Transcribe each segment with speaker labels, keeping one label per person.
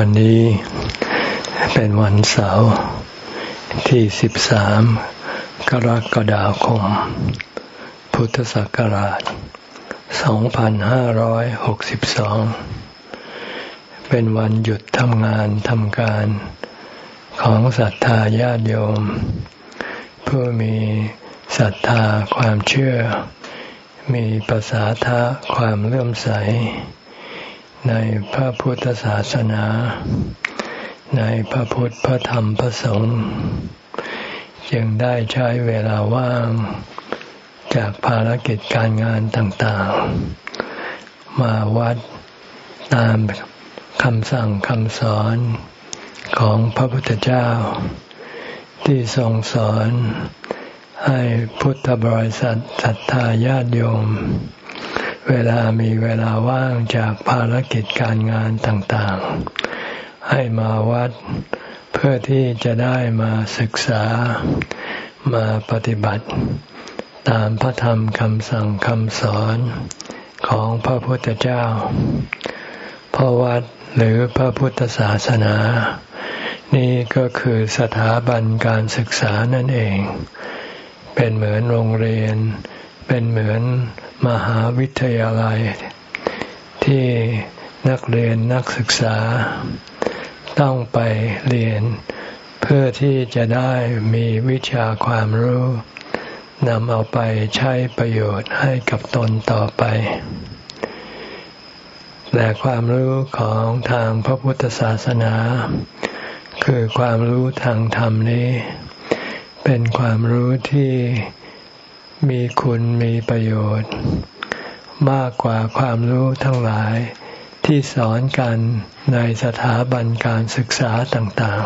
Speaker 1: วันนี้เป็นวันเสาร์ที่ 13 กรกฎาคม พุทธศักราช 2562 เป็นวันหยุดทำงานทำการของศรัทธาญาติโยม ผู้มีศรัทธาความเชื่อ มีภาษาทะความเลื่อมใส ในพระพุทธศาสนา ในพระพุทธพระธรรมพระสงฆ์จึงได้ใช้เวลาว่างจากภารกิจการงานต่างๆ มาวัดตามคำสั่งคำสอนของพระพุทธเจ้า ที่ทรงสอนให้พุทธบริษัทศรัทธาญาติโยม เวลามีเวลาว่างจากภารกิจการงานต่างๆ ให้มาวัดเพื่อที่จะได้มาศึกษามาปฏิบัติ ตามพระธรรมคำสั่งคำสอนของพระพุทธเจ้าพระวัดหรือพระพุทธศาสนา นี่ก็คือสถาบันการศึกษานั่นเอง เป็นเหมือนโรงเรียน เป็นเหมือนมหาวิทยาลัย ที่นักเรียนนักศึกษา ต้องไปเรียน เพื่อที่จะได้มีวิชาความรู้นำเอาไปใช้ประโยชน์ให้กับตนต่อไป แต่ความรู้ของทางพระพุทธศาสนา คือความรู้ทางธรรมนี้ เป็นความรู้ที่ มีคุณมีประโยชน์ มากกว่าความรู้ทั้งหลาย ที่สอนกันในสถาบันการศึกษาต่าง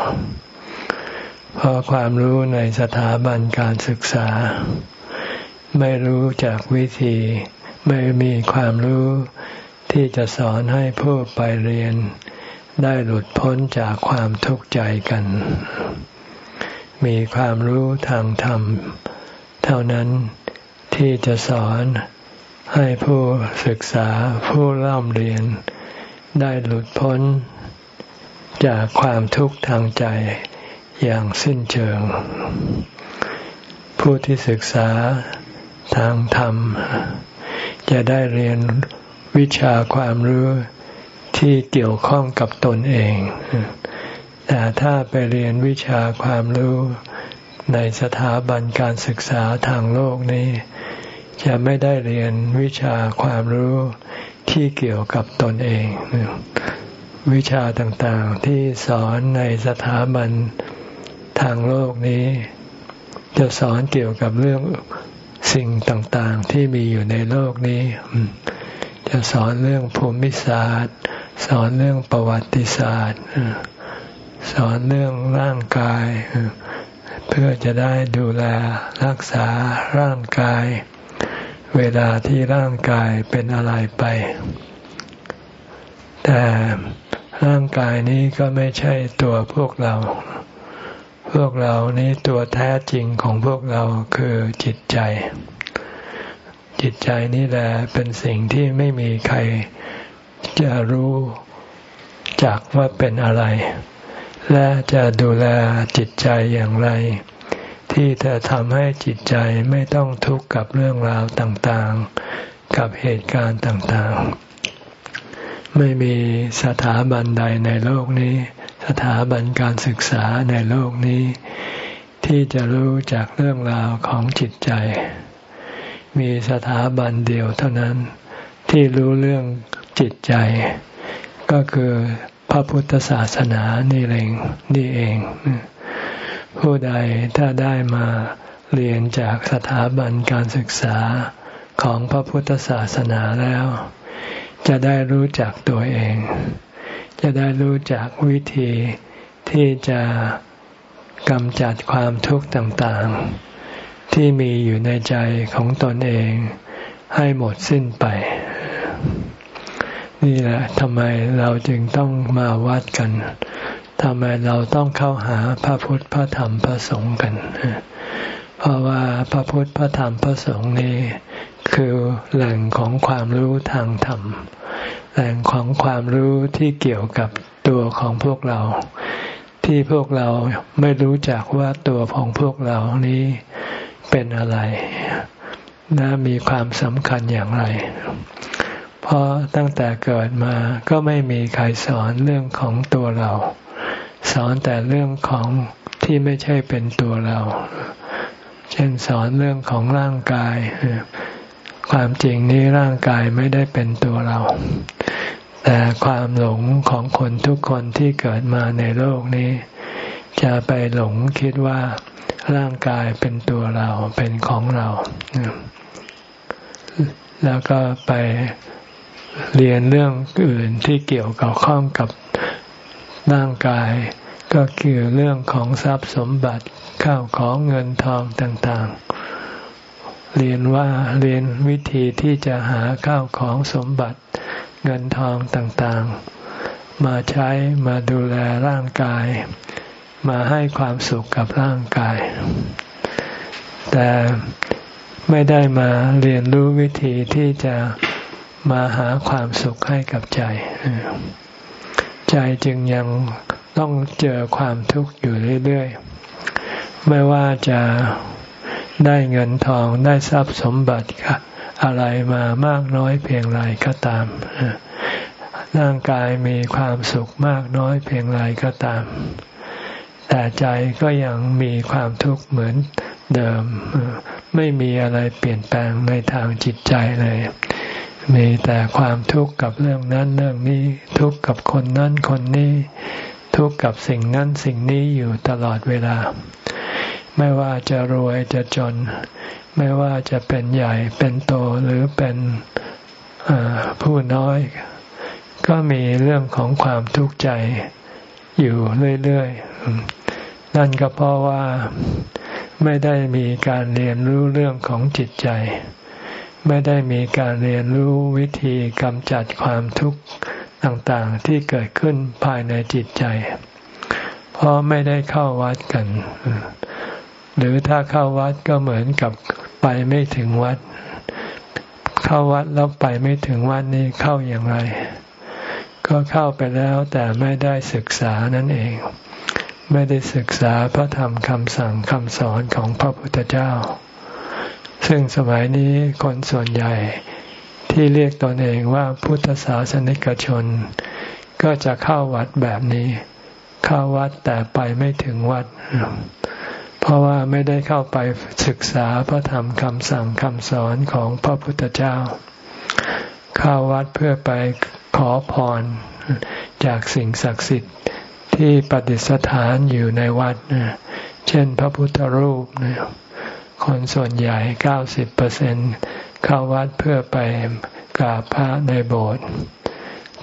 Speaker 1: ๆ เพราะความรู้ในสถาบันการศึกษา ไม่รู้จากวิธี ไม่มีความรู้ที่จะสอนให้ผู้ไปเรียน ได้หลุดพ้นจากความทุกข์ใจกัน มีความรู้ทางธรรมเท่านั้น ที่จะสอนให้ผู้ศึกษาผู้เล่าเรียน ได้หลุดพ้น จากความทุกข์ทางใจอย่างสิ้นเชิง ผู้ที่ศึกษาทางธรรม จะได้เรียนวิชาความรู้ที่เกี่ยวข้องกับตนเอง แต่ถ้าไปเรียนวิชาความรู้ในสถาบันการศึกษาทางโลกนี้ จะไม่ได้เรียนวิชาความรู้ที่เกี่ยวกับตนเอง วิชาต่างๆที่สอนในสถาบันทางโลกนี้ จะสอนเกี่ยวกับเรื่องสิ่งต่างๆที่มีอยู่ในโลกนี้ จะสอนเรื่องภูมิศาสตร์ สอนเรื่องประวัติศาสตร์ สอนเรื่องร่างกาย เพื่อจะได้ดูแลรักษาร่างกาย เวลาที่ร่างกายเป็นอะไรไป แต่ร่างกายนี้ก็ไม่ใช่ตัวพวกเรา พวกเรานี้ตัวแท้จริงของพวกเราคือจิตใจ จิตใจนี่แหละเป็นสิ่งที่ไม่มีใครจะรู้จักว่าเป็นอะไร และจะดูแลจิตใจอย่างไร ที่จะทำให้จิตใจไม่ต้องทุกข์กับเรื่องราวต่างๆ กับเหตุการณ์ต่างๆ ไม่มีสถาบันใดในโลกนี้ สถาบันการศึกษาในโลกนี้ ที่จะรู้จากเรื่องราวของจิตใจ มีสถาบันเดียวเท่านั้นที่รู้เรื่องจิตใจ ก็คือพระพุทธศาสนานี่เองนี่เอง ผู้ใดถ้าได้มาเรียนจากสถาบันการศึกษาของพระพุทธศาสนาแล้ว จะได้รู้จักตัวเอง จะได้รู้จักวิธีที่จะกำจัดความทุกข์ต่างๆ ที่มีอยู่ในใจของตนเองให้หมดสิ้นไป นี่แหละทำไมเราจึงต้องมาวัดกัน ทำไมเราต้องเข้าหาพระพุทธพระธรรมพระสงฆ์กัน เพราะว่าพระพุทธพระธรรมพระสงฆ์นี้คือแหล่งของความรู้ทางธรรม แหล่งของความรู้ที่เกี่ยวกับตัวของพวกเรา ที่พวกเราไม่รู้จักว่าตัวของพวกเรานี้เป็นอะไรและมีความสำคัญอย่างไร เพราะตั้งแต่เกิดมาก็ไม่มีใครสอนเรื่องของตัวเรา สอนแต่เรื่องของที่ไม่ใช่เป็นตัวเรา เช่นสอนเรื่องของร่างกาย ความจริงนี้ร่างกายไม่ได้เป็นตัวเรา แต่ความหลงของคนทุกคนที่เกิดมาในโลกนี้ จะไปหลงคิดว่าร่างกายเป็นตัวเราเป็นของเรา แล้วก็ไปเรียนเรื่องอื่นที่เกี่ยวกับข้องกับร่างกาย ก็คือเรื่องของทรัพย์สมบัติข้าวของเงินทองต่างๆ เรียนว่าเรียนวิธีที่จะหาข้าวของสมบัติ เงินทองต่างๆ มาใช้มาดูแลร่างกาย มาให้ความสุขกับร่างกาย แต่ไม่ได้มาเรียนรู้วิธีที่จะมาหาความสุขให้กับใจ ใจจึงยัง ต้องเจอความทุกข์อยู่เรื่อยๆ ไม่ว่าจะได้เงินทองได้ทรัพย์สมบัติอะไรมามากน้อยเพียงไรก็ตาม ร่างกายมีความสุขมากน้อยเพียงไรก็ตาม แต่ใจก็ยังมีความทุกข์เหมือนเดิม ไม่มีอะไรเปลี่ยนแปลงในทางจิตใจเลย มีแต่ความทุกข์กับเรื่องนั้นเรื่องนี้ ทุกข์กับคนนั้นคนนี้ ทุกข์กับสิ่งนั้นสิ่งนี้อยู่ตลอดเวลา ไม่ว่าจะรวยจะจน ไม่ว่าจะเป็นใหญ่เป็นโตหรือเป็นผู้น้อย ก็มีเรื่องของความทุกข์ใจอยู่เรื่อยๆ นั่นก็เพราะว่าไม่ได้มีการเรียนรู้เรื่องของจิตใจ ไม่ได้มีการเรียนรู้วิธีกำจัดความทุกข์ ต่างๆที่เกิดขึ้นภายในจิตใจ เพราะไม่ได้เข้าวัดกัน หรือถ้าเข้าวัดก็เหมือนกับไปไม่ถึงวัด เข้าวัดแล้วไปไม่ถึงวัดนี่เข้าอย่างไร ก็เข้าไปแล้วแต่ไม่ได้ศึกษานั่นเอง ไม่ได้ศึกษาพระธรรมคำสั่งคำสอนของพระพุทธเจ้า ซึ่งสมัยนี้คนส่วนใหญ่ ที่เรียกตนเองว่าพุทธศาสนิกชน ก็จะเข้าวัดแบบนี้ เข้าวัดแต่ไปไม่ถึงวัด เพราะว่าไม่ได้เข้าไปศึกษาพระธรรมคำสั่งคำสอนของพระพุทธเจ้า เข้าวัดเพื่อไปขอพรจากสิ่งศักดิ์สิทธิ์ที่ปฏิสถานอยู่ในวัด เช่นพระพุทธรูป คนส่วนใหญ่เก้าสิบเปอร์เซ็นต์ เข้าวัดเพื่อไปกราบพระในโบสถ์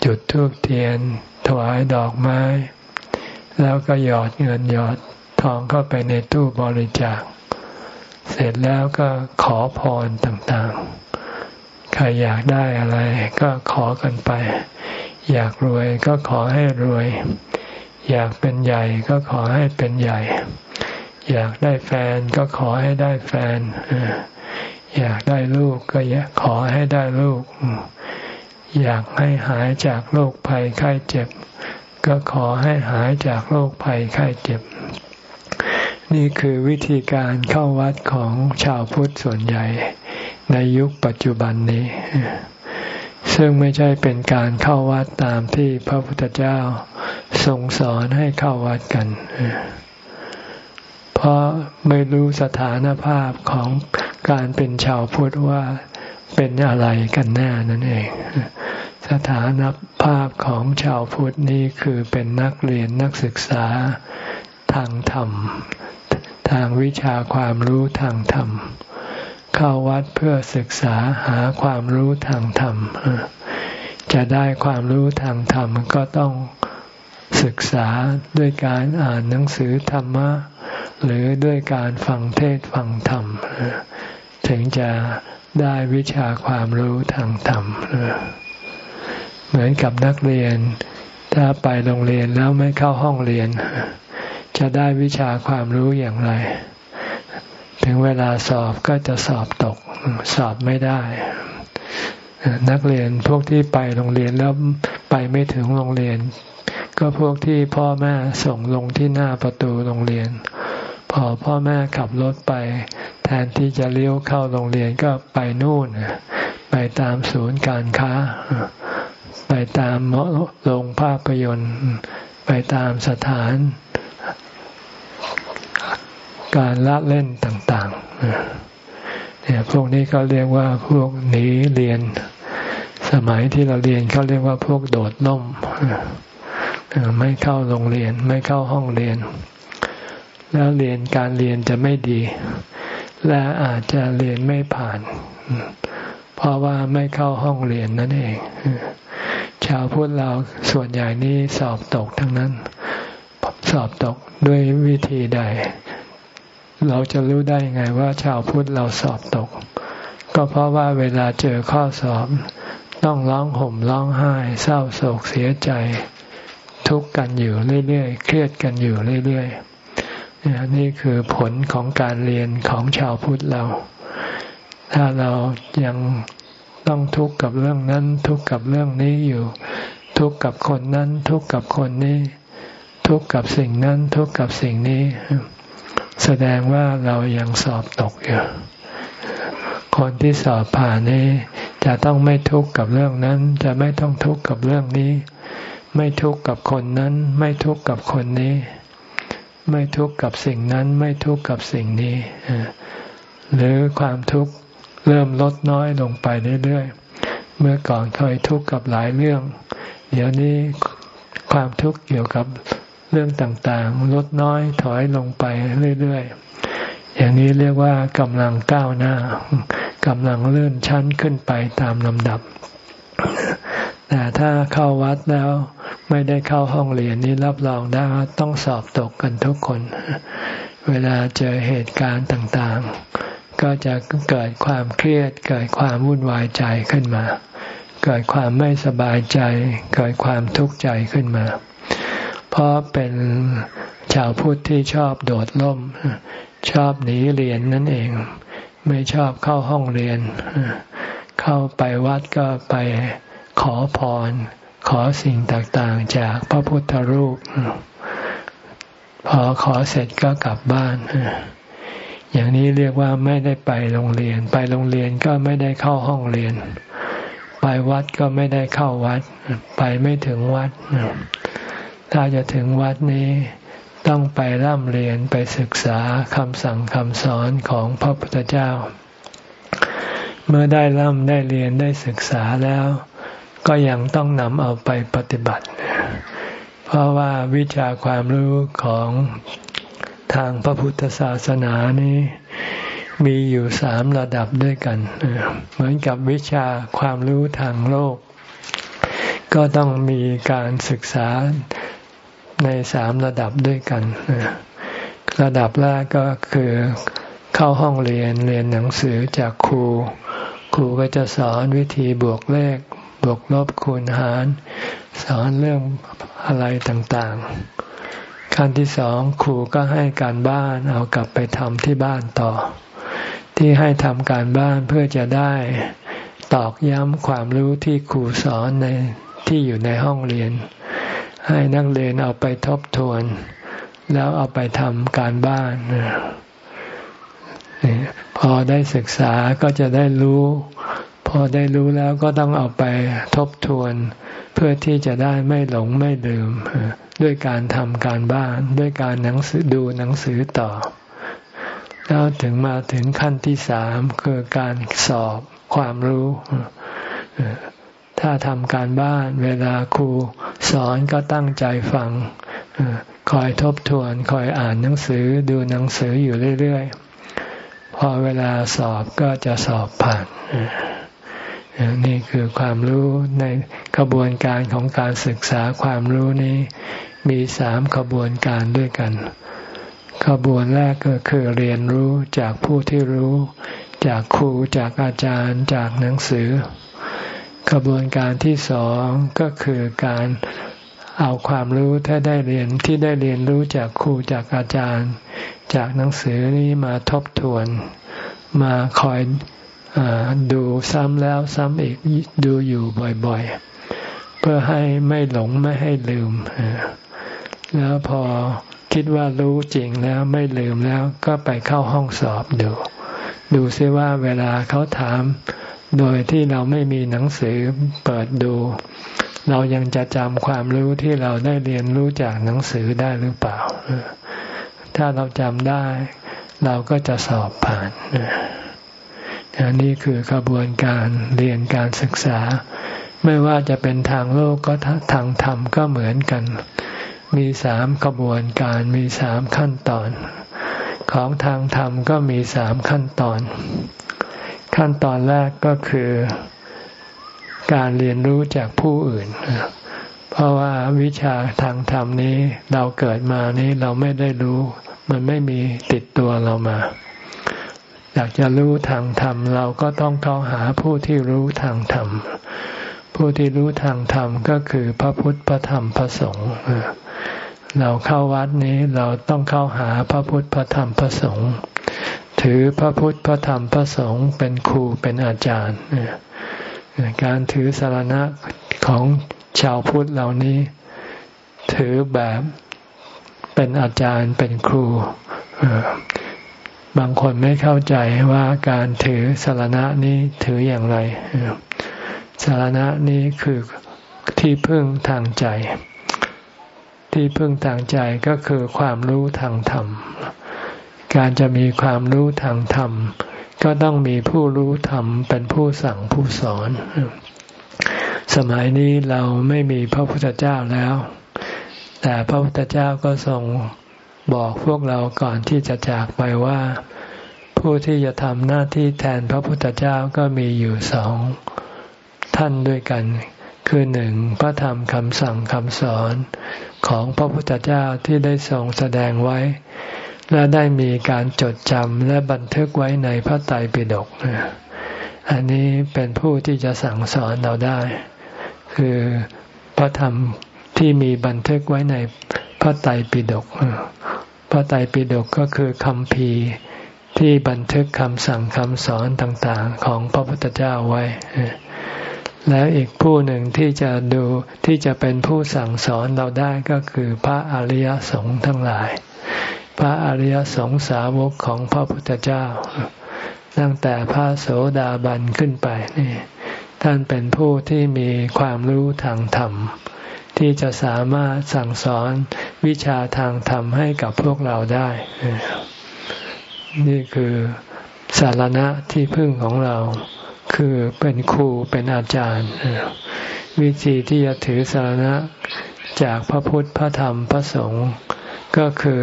Speaker 1: จุดธูปเทียน ถวายดอกไม้ แล้วก็หยอดเงินหยอดทองเข้าไปในตู้บริจาค เสร็จแล้วก็ขอพรต่างๆ ใครอยากได้อะไรก็ขอกันไป อยากรวยก็ขอให้รวย อยากเป็นใหญ่ก็ขอให้เป็นใหญ่ อยากได้แฟนก็ขอให้ได้แฟน อยากได้ลูกก็อยากขอให้ได้ลูก อยากให้หายจากโรคภัยไข้เจ็บ ก็ขอให้หายจากโรคภัยไข้เจ็บ นี่คือวิธีการเข้าวัดของชาวพุทธส่วนใหญ่ในยุคปัจจุบันนี้ ซึ่งไม่ใช่เป็นการเข้าวัดตามที่พระพุทธเจ้าทรงสอนให้เข้าวัดกัน เพราะไม่รู้สถานภาพของ การเป็นชาวพุทธว่าเป็นอะไรกันแน่นั่นเอง สถานภาพของชาวพุทธนี้คือเป็นนักเรียนนักศึกษาทางธรรม ทางวิชาความรู้ทางธรรม เข้าวัดเพื่อศึกษาหาความรู้ทางธรรม จะได้ความรู้ทางธรรมก็ต้องศึกษาด้วยการอ่านหนังสือธรรมะ หรือด้วยการฟังเทศฟังธรรม ถึงจะได้วิชาความรู้ทางธรรมเหมือนกับนักเรียน ถ้าไปโรงเรียนแล้วไม่เข้าห้องเรียน จะได้วิชาความรู้อย่างไร ถึงเวลาสอบก็จะสอบตก สอบไม่ได้ นักเรียนพวกที่ไปโรงเรียนแล้วไปไม่ถึงโรงเรียน ก็พวกที่พ่อแม่ส่งลงที่หน้าประตูโรงเรียน อพ่อแม่ขับรถไป แทนที่จะเลี้ยวเข้าโรงเรียนก็ไปนู่น ไปตามศูนย์การค้า ไปตามโรงภาพยนตร์ ไปตามสถาน การละเล่นต่างๆเนี่ยพวกนี้เขาเรียกว่าพวกหนีเรียน สมัยที่เราเรียนเขาเรียกว่าพวกโดดล่มไม่เข้าโรงเรียนไม่เข้าห้องเรียน แล้วเรียนการเรียนจะไม่ดี และอาจจะเรียนไม่ผ่าน เพราะว่าไม่เข้าห้องเรียนนั่นเอง ชาวพุทธเราส่วนใหญ่นี้สอบตกทั้งนั้น สอบตกด้วยวิธีใด เราจะรู้ได้ไงว่าชาวพุทธเราสอบตก ก็เพราะว่าเวลาเจอข้อสอบ ต้องร้องห่มร้องไห้ เศร้าโศกเสียใจ ทุกข์กันอยู่เรื่อยๆ เครียดกันอยู่เรื่อยๆ นี่คือผลของการเรียนของชาวพุทธเรา ถ้าเรายังต้องทุกข์กับเรื่องนั้น ทุกข์กับเรื่องนี้อยู่ ทุกข์กับคนนั้น ทุกข์กับคนนี้ ทุกข์กับสิ่งนั้น ทุกข์กับสิ่งนี้ แสดงว่าเรายังสอบตกอยู่คนที่สอบผ่านนี้ จะต้องไม่ทุกข์กับเรื่องนั้น จะไม่ต้องทุกข์กับเรื่องนี้ ไม่ทุกข์กับคนนั้น ไม่ทุกข์กับคนนี้ ไม่ทุกข์กับสิ่งนั้นไม่ทุกข์กับสิ่งนี้หรือความทุกข์เริ่มลดน้อยลงไปเรื่อยๆ เมื่อก่อนเคยทุกข์กับหลายเรื่อง เดี๋ยวนี้ความทุกข์เกี่ยวกับเรื่องต่างๆ ลดน้อยถอยลงไปเรื่อยๆ อย่างนี้เรียกว่ากำลังก้าวหน้ากำลังเลื่อนชั้นขึ้นไปตามลำดับ แต่ถ้าเข้าวัดแล้ว ไม่ได้เข้าห้องเรียนนี้รับรองได้ว่าต้องสอบตกกันทุกคน เวลาเจอเหตุการณ์ต่างๆ ก็จะเกิดความเครียด เกิดความวุ่นวายใจขึ้นมา เกิดความไม่สบายใจ เกิดความทุกข์ใจขึ้นมา เพราะเป็นชาวพุทธที่ชอบโดดล่ม ชอบหนีเรียนนั่นเอง ไม่ชอบเข้าห้องเรียน เข้าไปวัดก็ไปขอพร ขอสิ่งต่างๆจากพระพุทธรูป พอขอเสร็จก็กลับบ้าน อย่างนี้เรียกว่าไม่ได้ไปโรงเรียน ไปโรงเรียนก็ไม่ได้เข้าห้องเรียน ไปวัดก็ไม่ได้เข้าวัด ไปไม่ถึงวัด ถ้าจะถึงวัดนี้ต้องไปร่ำเรียนไปศึกษาคำสั่งคำสอนของพระพุทธเจ้า เมื่อได้ร่ำได้เรียนได้ศึกษาแล้ว ก็ยังต้องนำเอาไปปฏิบัติ เพราะว่าวิชาความรู้ของทางพระพุทธศาสนานี้มีอยู่สามระดับด้วยกัน เหมือนกับวิชาความรู้ทางโลก ก็ต้องมีการศึกษาในสามระดับด้วยกัน ระดับแรกก็คือเข้าห้องเรียนเรียนหนังสือจากครู ครูก็จะสอนวิธีบวกเลข บวกลบคูณหาร สอนเรื่องอะไรต่างๆ ขั้นที่สองครูก็ให้การบ้านเอากลับไปทำที่บ้านต่อ ที่ให้ทำการบ้านเพื่อจะได้ตอกย้ำความรู้ที่ครูสอนในที่อยู่ในห้องเรียน ให้นักเรียนเอาไปทบทวน แล้วเอาไปทำการบ้านพอได้ศึกษาก็จะได้รู้ พอได้รู้แล้วก็ต้องเอาไปทบทวน เพื่อที่จะได้ไม่หลงไม่ลืม ด้วยการทำการบ้าน ด้วยการหนังสือดูหนังสือต่อ แล้วถึงมาถึงขั้นที่สามคือการสอบความรู้ ถ้าทำการบ้าน เวลาครูสอนก็ตั้งใจฟัง คอยทบทวน คอยอ่านหนังสือดูหนังสืออยู่เรื่อย ๆ พอเวลาสอบก็จะสอบผ่าน นี่คือความรู้ในกระบวนการของการศึกษาความรู้นี้มีสามขบวนการด้วยกัน ขบวนแรกก็คือเรียนรู้จากผู้ที่รู้ จากครูจากอาจารย์จากหนังสือ ขบวนการที่สองก็คือการเอาความรู้ที่ได้เรียนที่ได้เรียนรู้จากครูจากอาจารย์ จากหนังสือนี้มาทบทวน มาคอย ดูซ้ำแล้วซ้ำอีกดูอยู่บ่อยๆ เพื่อให้ไม่หลงไม่ให้ลืม แล้วพอคิดว่ารู้จริงแล้วไม่ลืมแล้วก็ไปเข้าห้องสอบดู ดูซิว่าเวลาเขาถาม โดยที่เราไม่มีหนังสือเปิดดู เรายังจะจำความรู้ที่เราได้เรียนรู้จากหนังสือได้หรือเปล่า ถ้าเราจำได้ เราก็จะสอบผ่าน อันนี้คือกระบวนการเรียนการศึกษา ไม่ว่าจะเป็นทางโลกก็ทางธรรมก็เหมือนกัน มีสามกระบวนการมีสามขั้นตอน ของทางธรรมก็มีสามขั้นตอน ขั้นตอนแรกก็คือการเรียนรู้จากผู้อื่น เพราะว่าวิชาทางธรรมนี้เราเกิดมานี้เราไม่ได้รู้ มันไม่มีติดตัวเรามา อยากจะรู้ทางธรรม เราก็ต้องเข้าหาผู้ที่รู้ทางธรรม ผู้ที่รู้ทางธรรมก็คือพระพุทธพระธรรมพระสงฆ์เราเข้าวัดนี้เราต้องเข้าหาพระพุทธพระธรรมพระสงฆ์ถือพระพุทธพระธรรมพระสงฆ์เป็นครูเป็นอาจารย์การถือสารณะของชาวพุทธเหล่านี้ ถือแบบเป็นอาจารย์เป็นครู บางคนไม่เข้าใจว่าการถือสารณะนี้ถืออย่างไรสารณะนี้คือที่พึ่งทางใจ ที่พึ่งทางใจก็คือความรู้ทางธรรม การจะมีความรู้ทางธรรม ก็ต้องมีผู้รู้ธรรมเป็นผู้สั่งผู้สอน สมัยนี้เราไม่มีพระพุทธเจ้าแล้ว แต่พระพุทธเจ้าก็ทรง บอกพวกเราก่อนที่จะจากไปว่า ผู้ที่จะทำหน้าที่แทนพระพุทธเจ้าก็มีอยู่สองท่านด้วยกัน คือหนึ่งพระธรรมคำสั่งคำสอนของพระพุทธเจ้าที่ได้ทรงแสดงไว้ และได้มีการจดจำและบันทึกไว้ในพระไตรปิฎกอันนี้เป็นผู้ที่จะสั่งสอนเราได้ คือพระธรรมที่มีบันทึกไว้ใน พระไตรปิฎกพระไตรปิฎกก็คือคำพีที่บันทึกคำสั่งคำสอนต่างๆ ของพระพุทธเจ้าไว้ แล้วอีกผู้หนึ่งที่จะดูที่จะเป็นผู้สั่งสอนเราได้ก็คือพระอริยสงฆ์ทั้งหลาย พระอริยสงสาวกของพระพุทธเจ้า ตั้งแต่พระโสดาบันขึ้นไปนี่ท่านเป็นผู้ที่มีความรู้ทางธรรม ที่จะสามารถสั่งสอนวิชาทางธรรมให้กับพวกเราได้ นี่คือสารณะที่พึ่งของเรา คือเป็นครูเป็นอาจารย์ วิธีที่จะถือสารณะจากพระพุทธพระธรรมพระสงฆ์ก็คือ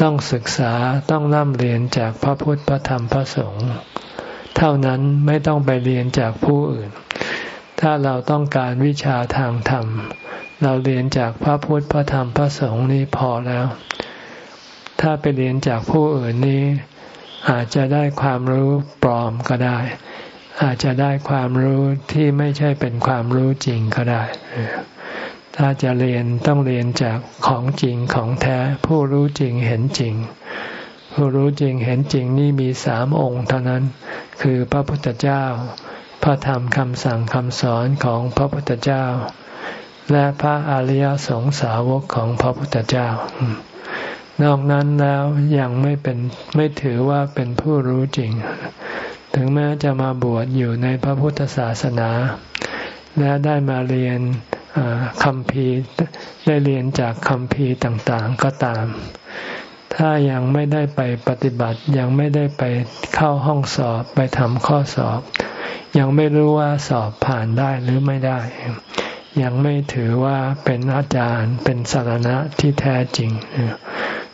Speaker 1: ต้องศึกษาต้องร่ำเรียนจากพระพุทธพระธรรมพระสงฆ์เท่านั้นไม่ต้องไปเรียนจากผู้อื่น ถ้าเราต้องการวิชาทางธรรม เราเรียนจากพระพุทธพระธรรมพระสงฆ์นี้พอแล้ว ถ้าไปเรียนจากผู้อื่นนี้ อาจจะได้ความรู้ปลอมก็ได้ อาจจะได้ความรู้ที่ไม่ใช่เป็นความรู้จริงก็ได้ ถ้าจะเรียนต้องเรียนจากของจริงของแท้ ผู้รู้จริงเห็นจริง ผู้รู้จริงเห็นจริงนี่มีสามองค์เท่านั้น คือพระพุทธเจ้า พระธรรมคำสั่งคำสอนของพระพุทธเจ้า และพระอริยสงสาวกของพระพุทธเจ้า นอกนั้นแล้วยังไม่เป็นไม่ถือว่าเป็นผู้รู้จริง ถึงแม้จะมาบวชอยู่ในพระพุทธศาสนา และได้มาเรียนคำพีได้เรียนจากคำพีต่างๆก็ตาม ถ้ายังไม่ได้ไปปฏิบัติยังไม่ได้ไปเข้าห้องสอบไปทำข้อสอบ ยังไม่รู้ว่าสอบผ่านได้หรือไม่ได้ ยังไม่ถือว่าเป็นอาจารย์เป็นสารณะที่แท้จริง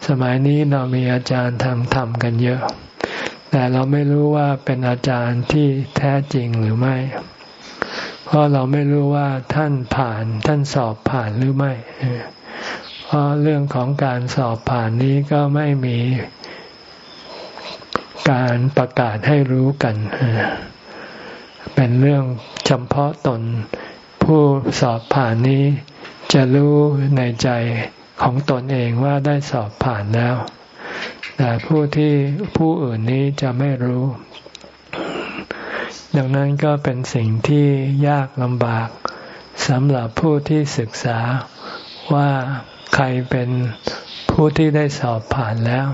Speaker 1: สมัยนี้เรามีอาจารย์ทางธรรมกันเยอะ แต่เราไม่รู้ว่าเป็นอาจารย์ที่แท้จริงหรือไม่ เพราะเราไม่รู้ว่าท่านผ่านท่านสอบผ่านหรือไม่ เพราะเรื่องของการสอบผ่านนี้ก็ไม่มีการประกาศให้รู้กัน เป็นเรื่องเฉพาะตน ผู้สอบผ่านนี้ จะรู้ในใจของตนเองว่าได้สอบผ่านแล้ว แต่ผู้ที่ผู้อื่นนี้จะไม่รู้ ดังนั้นก็เป็นสิ่งที่ยากลำบากสำหรับผู้ที่ศึกษาว่าใครเป็นผู้ที่ได้สอบผ่านแล้ว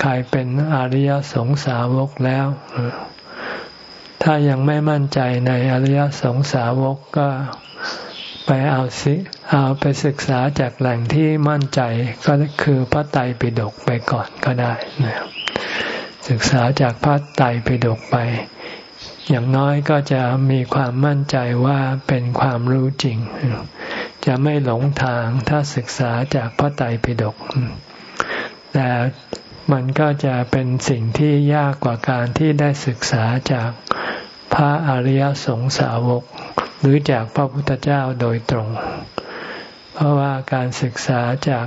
Speaker 1: ใครเป็นอริยสงสาวกแล้ว ถ้ายังไม่มั่นใจในอริยสงสาวกก็ไปเอาสิเอาไปศึกษาจากแหล่งที่มั่นใจก็คือพระไตรปิฎกไปก่อนก็ได้นะศึกษาจากพระไตรปิฎกไป อย่างน้อยก็จะมีความมั่นใจว่าเป็นความรู้จริง จะไม่หลงทางถ้าศึกษาจากพระไตรปิฎกแต่มันก็จะเป็นสิ่งที่ยากกว่าการที่ได้ศึกษาจาก พระอริยสงสาวก หรือจากพระพุทธเจ้าโดยตรง เพราะว่าการศึกษาจาก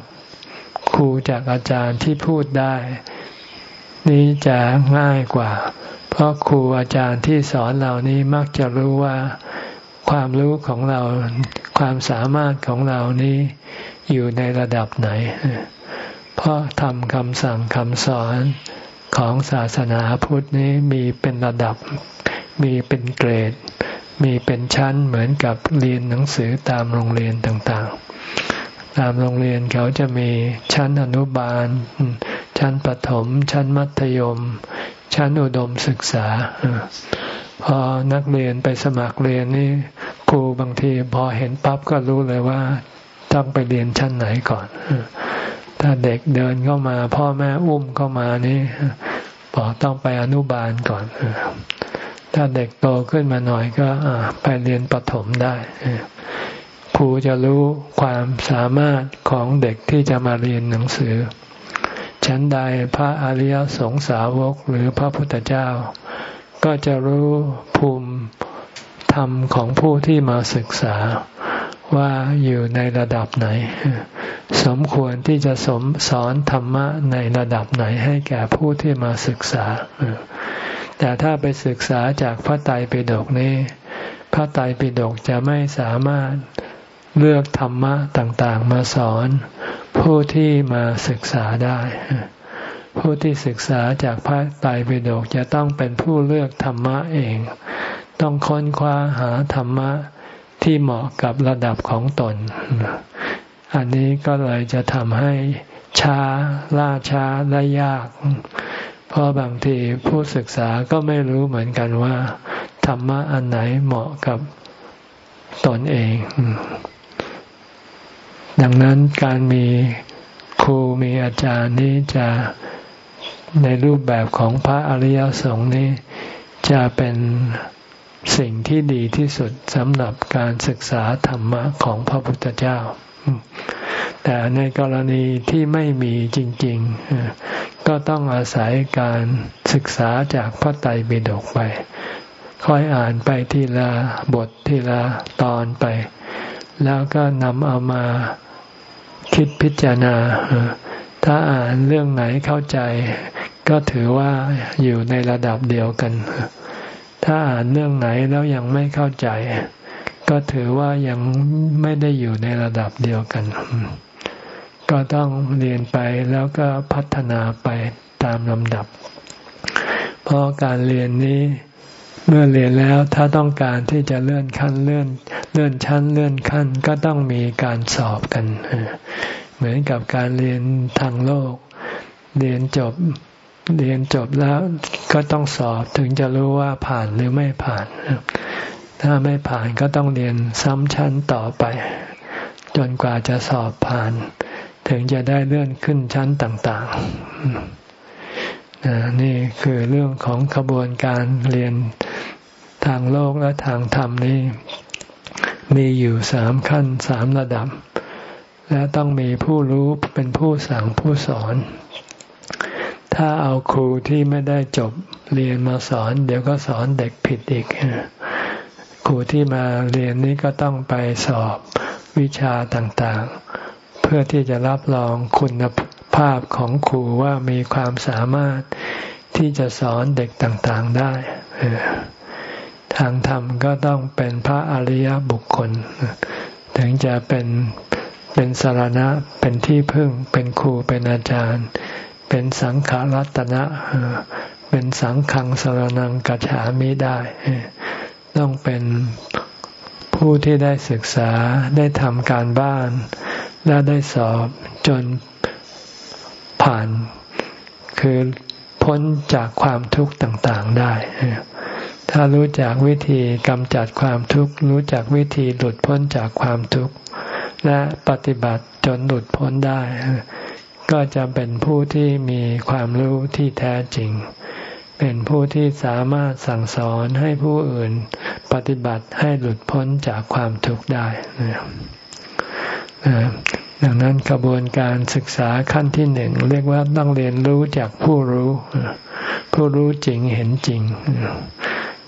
Speaker 1: ครูจากอาจารย์ที่พูดได้ นี้จะง่ายกว่า เพราะครูอาจารย์ที่สอนเรานี้มักจะรู้ว่าความรู้ของเราความสามารถของเรานี้อยู่ในระดับไหน เพราะทำคำสั่งคำสอนของศาสนาพุทธนี้มีเป็นระดับ มีเป็นเกรด มีเป็นชั้นเหมือนกับเรียนหนังสือตามโรงเรียนต่างๆ ตามโรงเรียนเขาจะมีชั้นอนุบาล ชั้นประถม ชั้นมัธยม ชั้นอุดมศึกษา พอนักเรียนไปสมัครเรียนนี่ครูบางทีพอเห็นปั๊บก็รู้เลยว่าต้องไปเรียนชั้นไหนก่อน ถ้าเด็กเดินเข้ามา พ่อแม่อุ้มเข้ามานี่บอกต้องไปอนุบาลก่อน ถ้าเด็กโตขึ้นมาหน่อยก็ไปเรียนประถมได้ครูจะรู้ความสามารถของเด็กที่จะมาเรียนหนังสือ ชั้นใดพระอริยสงสาวกหรือพระพุทธเจ้า ก็จะรู้ภูมิธรรมของผู้ที่มาศึกษาว่าอยู่ในระดับไหน สมควรที่จะสมสอนธรรมะในระดับไหนให้แก่ผู้ที่มาศึกษา แต่ถ้าไปศึกษาจากพระไตรปิฎกนี้ พระไตรปิฎกจะไม่สามารถเลือกธรรมะต่างๆ มาสอน ผู้ที่มาศึกษาได้ ผู้ที่ศึกษาจากพระไตรปิฎกจะต้องเป็นผู้เลือกธรรมะเอง ต้องค้นคว้าหาธรรมะที่เหมาะกับระดับของตน อันนี้ก็เลยจะทำให้ช้าล่าช้าและยาก เพราะบางทีผู้ศึกษาก็ไม่รู้เหมือนกันว่า ธรรมะอันไหนเหมาะกับตนเอง ดังนั้นการมีครูมีอาจารย์นี้จะในรูปแบบของพระอริยสงฆ์นี้ จะเป็นสิ่งที่ดีที่สุดสำหรับการศึกษาธรรมะของพระพุทธเจ้า แต่ในกรณีที่ไม่มีจริง ๆ ก็ต้องอาศัยการศึกษาจากพระไตรปิฎกไป ค่อยอ่านไปทีละบททีละตอนไป แล้วก็นำเอามาคิดพิจารณา ถ้าอ่านเรื่องไหนเข้าใจ ก็ถือว่าอยู่ในระดับเดียวกัน ถ้าอ่านเรื่องไหนแล้วยังไม่เข้าใจก็ถือว่ายังไม่ได้อยู่ในระดับเดียวกัน ก็ต้องเรียนไปแล้วก็พัฒนาไปตามลำดับ เพราะการเรียนนี้เมื่อเรียนแล้วถ้าต้องการที่จะเลื่อนขั้นเลื่อนเลื่อนชั้นเลื่อนขั้นก็ต้องมีการสอบกัน เหมือนกับการเรียนทางโลก เรียนจบเรียนจบแล้วก็ต้องสอบถึงจะรู้ว่าผ่านหรือไม่ผ่าน ถ้าไม่ผ่านก็ต้องเรียนซ้ำชั้นต่อไป จนกว่าจะสอบผ่าน ถึงจะได้เลื่อนขึ้นชั้นต่างๆ นี่คือเรื่องของขบวนการเรียนทางโลกและทางธรรมนี่มีอยู่สามขั้นสามระดับ และต้องมีผู้รู้เป็นผู้สั่งผู้สอน ถ้าเอาครูที่ไม่ได้จบเรียนมาสอน เดี๋ยวก็สอนเด็กผิดอีกครูที่มาเรียนนี้ก็ต้องไปสอบวิชาต่างๆ พื่อที่จะรับรองคุณภาพของครูว่ามีความสามารถที่จะสอนเด็กต่างๆได้ ทางธรรมก็ต้องเป็นพระอริยบุคคล ถึงจะเป็นเป็นสารณะ เป็นที่พึ่ง เป็นครู เป็นอาจารย์ เป็นสังขารัตนะ เป็นสังฆังสรนังกัจฉามิได้ ต้องเป็นผู้ที่ได้ศึกษาได้ทำการบ้าน และได้สอบจนผ่าน คือพ้นจากความทุกข์ต่างๆได้ ถ้ารู้จักวิธีกำจัดความทุกข์ รู้จักวิธีหลุดพ้นจากความทุกข์ และปฏิบัติจนหลุดพ้นได้ ก็จะเป็นผู้ที่มีความรู้ที่แท้จริง เป็นผู้ที่สามารถสั่งสอนให้ผู้อื่น ปฏิบัติให้หลุดพ้นจากความทุกข์ได้ ดังนั้นกระบวนการศึกษาขั้นที่หนึ่งเรียกว่าต้องเรียนรู้จากผู้รู้ ผู้รู้จริงเห็นจริง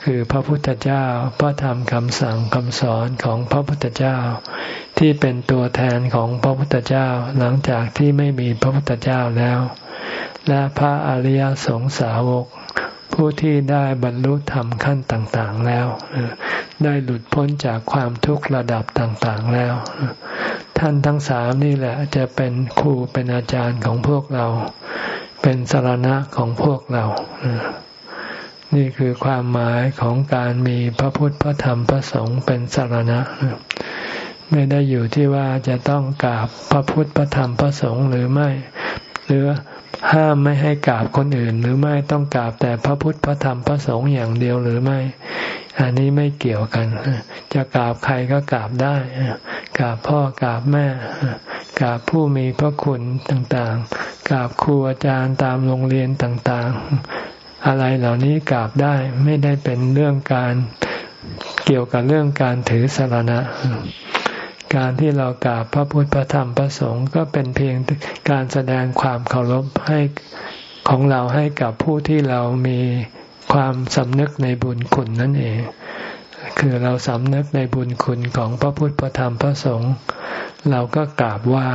Speaker 1: คือพระพุทธเจ้าพระธรรมคำสั่งคำสอนของพระพุทธเจ้า ที่เป็นตัวแทนของพระพุทธเจ้าหลังจากที่ไม่มีพระพุทธเจ้าแล้ว และพระอริยสงสาวก ผู้ที่ได้บรรลุธรรมขั้นต่างๆแล้ว ได้หลุดพ้นจากความทุกข์ระดับต่างๆแล้ว ท่านทั้งสามนี่แหละจะเป็นครูเป็นอาจารย์ของพวกเรา เป็นสารณะของพวกเรา นี่คือความหมายของการมีพระพุทธพระธรรมพระสงฆ์เป็นสารณะ ไม่ได้อยู่ที่ว่าจะต้องกราบพระพุทธพระธรรมพระสงฆ์หรือไม่ หรือห้ามไม่ให้กราบคนอื่น หรือไม่ต้องกราบแต่พระพุทธพระธรรมพระสงฆ์อย่างเดียวหรือไม่ อันนี้ไม่เกี่ยวกัน จะกราบใครก็กราบได้กราบพ่อกราบแม่กราบผู้มีพระคุณต่างๆกราบครูอาจารย์ตามโรงเรียนต่างๆ อะไรเหล่านี้กราบได้ไม่ได้เป็นเรื่องการเกี่ยวกับเรื่องการถือสารณะ การที่เรากราบพระพุทธพระธรรมพระสงฆ์ก็เป็นเพียงการแสดงความเคารพให้ของเราให้กับผู้ที่เรามี ความสำนึกในบุญคุณนั่นเอง คือเราสำนึกในบุญคุณของพระพุทธพระธรรมพระสงฆ์เราก็กราบไหว้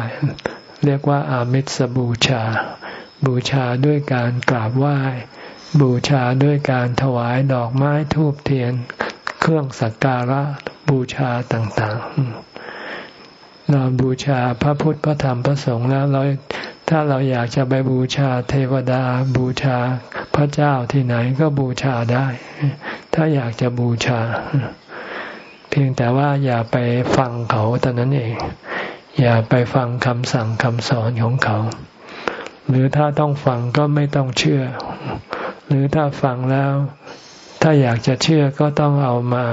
Speaker 1: เรียกว่าอามิสบูชา บูชาด้วยการกราบไหว้ บูชาด้วยการถวายดอกไม้ทูบเทียน เครื่องสักการะบูชาต่างๆเราบูชาพระพุทธพระธรรมพระสงฆ์แล้วเรา ถ้าเราอยากจะไปบูชาเทวดา บูชาพระเจ้าที่ไหนก็บูชาได้ ถ้าอยากจะบูชา เพียงแต่ว่าอย่าไปฟังเขาตอนนั้นเอง อย่าไปฟังคำสั่งคำสอนของเขา หรือถ้าต้องฟังก็ไม่ต้องเชื่อ หรือถ้าฟังแล้ว ถ้าอยากจะเชื่อก็ต้องเอามา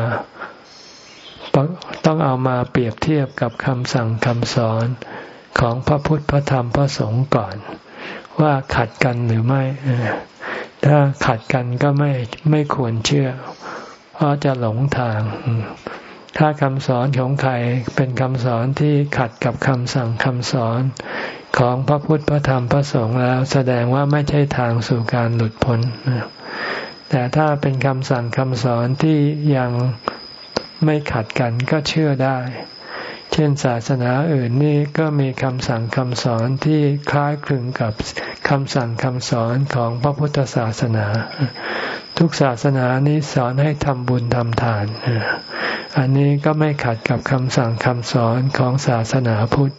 Speaker 1: ต้องเอามาเปรียบเทียบกับคำสั่งคำสอน ของพระพุทธพระธรรมพระสงฆ์ก่อน ว่าขัดกันหรือไม่ ถ้าขัดกันก็ไม่ไม่ควรเชื่อ เพราะจะหลงทาง ถ้าคำสอนของใครเป็นคำสอนที่ขัดกับคำสั่งคำสอนของพระพุทธพระธรรมพระสงฆ์แล้วแสดงว่าไม่ใช่ทางสู่การหลุดพ้นแต่ถ้าเป็นคำสั่งคำสอนที่ยังไม่ขัดกันก็เชื่อได้ เช่นศาสนาอื่นนี่ก็มีคำสั่งคำสอนที่คล้ายคลึงกับคำสั่งคำสอนของพระพุทธศาสนา ทุกศาสนานี้สอนให้ทำบุญทำทาน อันนี้ก็ไม่ขัดกับคำสั่งคำสอนของศาสนาพุทธ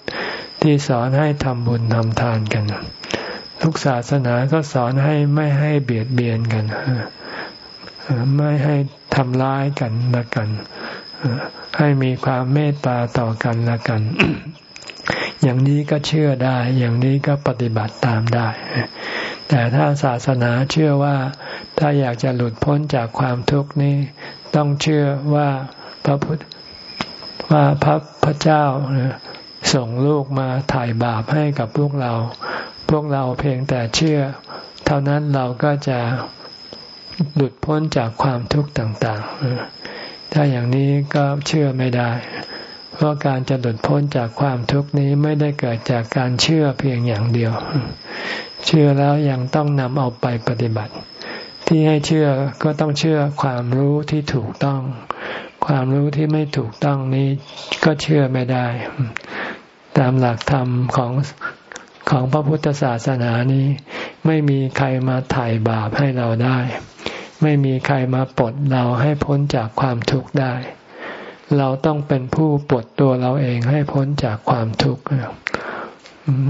Speaker 1: ที่สอนให้ทำบุญทำทานกัน ทุกศาสนาก็สอนให้ไม่ให้เบียดเบียนกัน ไม่ให้ทำร้ายกันละกัน ให้มีความเมตตาต่อกันละกัน อย่างนี้ก็เชื่อได้ อย่างนี้ก็ปฏิบัติตามได้ แต่ถ้าศาสนาเชื่อว่าถ้าอยากจะหลุดพ้นจากความทุกข์นี้ ต้องเชื่อว่าพระพุทธว่าพระพระเจ้าส่งลูกมาถ่ายบาปให้กับพวกเรา พวกเราเพียงแต่เชื่อ เท่านั้นเราก็จะหลุดพ้นจากความทุกข์ต่าง ๆ ถ้าอย่างนี้ก็เชื่อไม่ได้ เพราะการจะหลุดพ้นจากความทุกข์นี้ไม่ได้เกิดจากการเชื่อเพียงอย่างเดียว เชื่อแล้วยังต้องนำเอาไปปฏิบัติ ที่ให้เชื่อก็ต้องเชื่อความรู้ที่ถูกต้อง ความรู้ที่ไม่ถูกต้องนี้ก็เชื่อไม่ได้ ตามหลักธรรมของของพระพุทธศาสนานี้ ไม่มีใครมาไถ่บาปให้เราได้ ไม่มีใครมาปลดเราให้พ้นจากความทุกข์ได้ เราต้องเป็นผู้ปลดตัวเราเองให้พ้นจากความทุกข์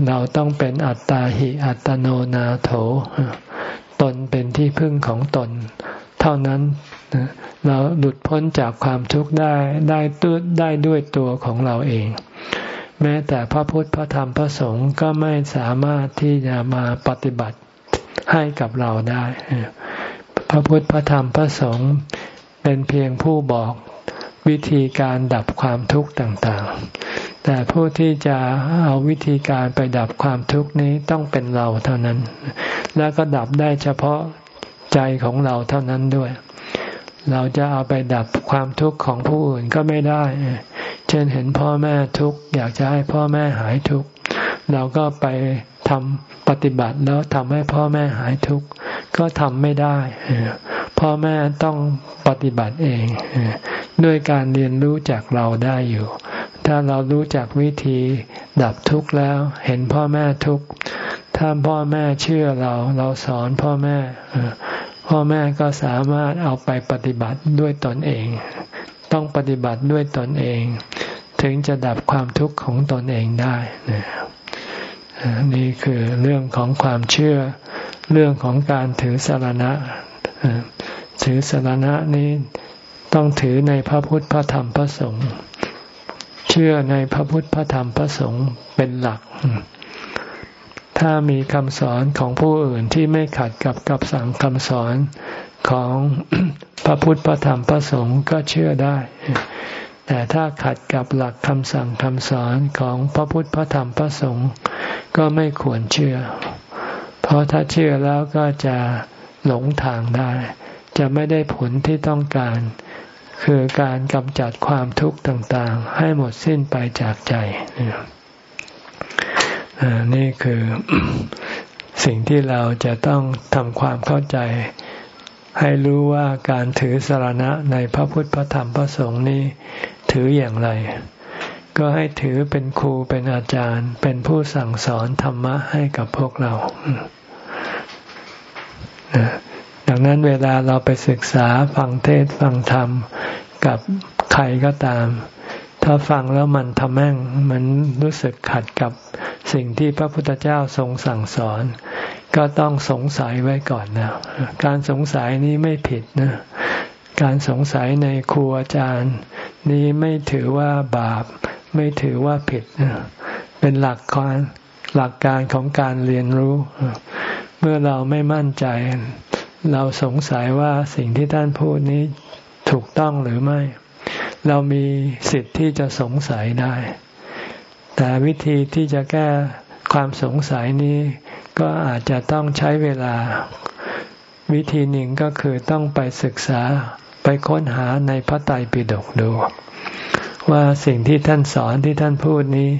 Speaker 1: เราต้องเป็นอัตตาหิอัตโนนาโถ ตนเป็นที่พึ่งของตน เท่านั้น เราหลุดพ้นจากความทุกข์ได้ได้ด้วยได้ด้วยตัวของเราเอง แม้แต่พระพุทธพระธรรมพระสงฆ์ก็ไม่สามารถที่จะมาปฏิบัติให้กับเราได้ ระพุทธพระธรรมพระสงฆ์เป็นเพียงผู้บอกวิธีการดับความทุกข์ต่างๆ แต่ผู้ที่จะเอาวิธีการไปดับความทุกข์นี้ต้องเป็นเราเท่านั้น แล้วก็ดับได้เฉพาะใจของเราเท่านั้นด้วย เราจะเอาไปดับความทุกข์ของผู้อื่นก็ไม่ได้ เช่นเห็นพ่อแม่ทุกข์อยากจะให้พ่อแม่หายทุกข์ เราก็ไปทำปฏิบัติแล้วทำให้พ่อแม่หายทุกข์ ก็ทำไม่ได้พ่อแม่ต้องปฏิบัติเอง ด้วยการเรียนรู้จากเราได้อยู่ ถ้าเรารู้จักวิธีดับทุกข์แล้ว เห็นพ่อแม่ทุกข์ถ้าพ่อแม่เชื่อเรา เราสอนพ่อแม่พ่อแม่ก็สามารถเอาไปปฏิบัติด้วยตนเอง ต้องปฏิบัติด้วยตนเอง ถึงจะดับความทุกข์ของตนเองได้นี่คือเรื่องของความเชื่อ เรื่องของการถือสารณะถือสารณะนี้ต้องถือในพระพุทธพระธรรมพระสงฆ์เชื่อในพระพุทธพระธรรมพระสงฆ์เป็นหลัก ถ้ามีคำสอนของผู้อื่นที่ไม่ขัดกับกับสั่งคำสอนของพระพุทธพระธรรมพระสงฆ์ก็เชื่อได้ แต่ถ้าขัดกับหลักคำสั่งคำสอนของพระพุทธพระธรรมพระสงฆ์ก็ไม่ควรเชื่อ เพราะถ้าเชื่อแล้วก็จะหลงทางได้ จะไม่ได้ผลที่ต้องการ คือการกำจัดความทุกข์ต่างๆ ให้หมดสิ้นไปจากใจนี่คือสิ่งที่เราจะต้องทำความเข้าใจ ให้รู้ว่าการถือสารณะในพระพุทธพระธรรมพระสงฆ์นี้ถืออย่างไร ก็ให้ถือเป็นครูเป็นอาจารย์ เป็นผู้สั่งสอนธรรมะให้กับพวกเราดังนั้นเวลาเราไปศึกษาฟังเทศฟังธรรมกับใครก็ตาม ถ้าฟังแล้วมันทำแม่งมันรู้สึกขัดกับสิ่งที่พระพุทธเจ้าทรงสั่งสอน ก็ต้องสงสัยไว้ก่อนนะการสงสัยนี้ไม่ผิดนะการสงสัยในครูอาจารย์ นี้ไม่ถือว่าบาป ไม่ถือว่าผิด เป็นหลักการหลักการของการเรียนรู้ เมื่อเราไม่มั่นใจ เราสงสัยว่าสิ่งที่ท่านพูดนี้ถูกต้องหรือไม่ เรามีสิทธิ์ที่จะสงสัยได้ แต่วิธีที่จะแก้ความสงสัยนี้ก็อาจจะต้องใช้เวลา วิธีหนึ่งก็คือต้องไปศึกษาไปค้นหาในพระไตรปิฎกดู ว่าสิ่งที่ท่านสอนที่ท่านพูดนี้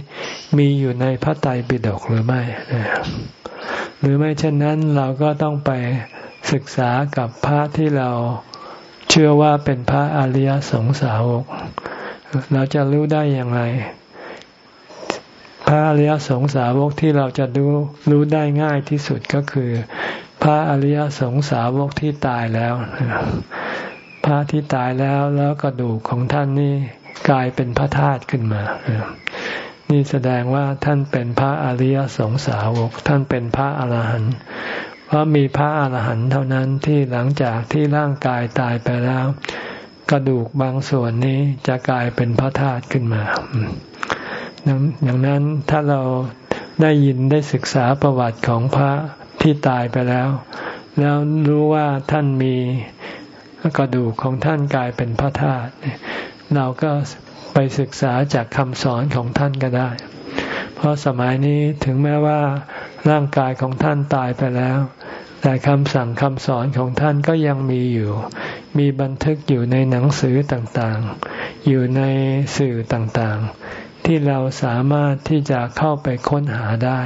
Speaker 1: มีอยู่ในพระไตรปิฎกหรือไม่ หรือไม่เช่นนั้นเราก็ต้องไปศึกษากับพระที่เราเชื่อว่าเป็นพระอริยสงสาวก เราจะรู้ได้อย่างไร พระอริยสงสาวกที่เราจะดูรู้ได้ง่ายที่สุดก็คือ พระอริยสงสาวกที่ตายแล้ว พระที่ตายแล้วแล้วกระดูกของท่านนี่ กลายเป็นพระธาตุขึ้นมา นี่แสดงว่าท่านเป็นพระอริยสงสาวก ท่านเป็นพระอรหันต์เพราะมีพระอรหันต์เท่านั้นที่หลังจากที่ร่างกายตายไปแล้ว กระดูกบางส่วนนี้จะกลายเป็นพระธาตุขึ้นมาอย่างนั้นถ้าเราได้ยินได้ศึกษาประวัติของพระที่ตายไปแล้ว แล้วรู้ว่าท่านมีกระดูกของท่านกลายเป็นพระธาตุ เราก็ไปศึกษาจากคำสอนของท่านก็ได้ เพราะสมัยนี้ถึงแม้ว่าร่างกายของท่านตายไปแล้ว แต่คำสั่งคำสอนของท่านก็ยังมีอยู่ มีบันทึกอยู่ในหนังสือต่างๆ อยู่ในสื่อต่างๆ ที่เราสามารถที่จะเข้าไปค้นหาได้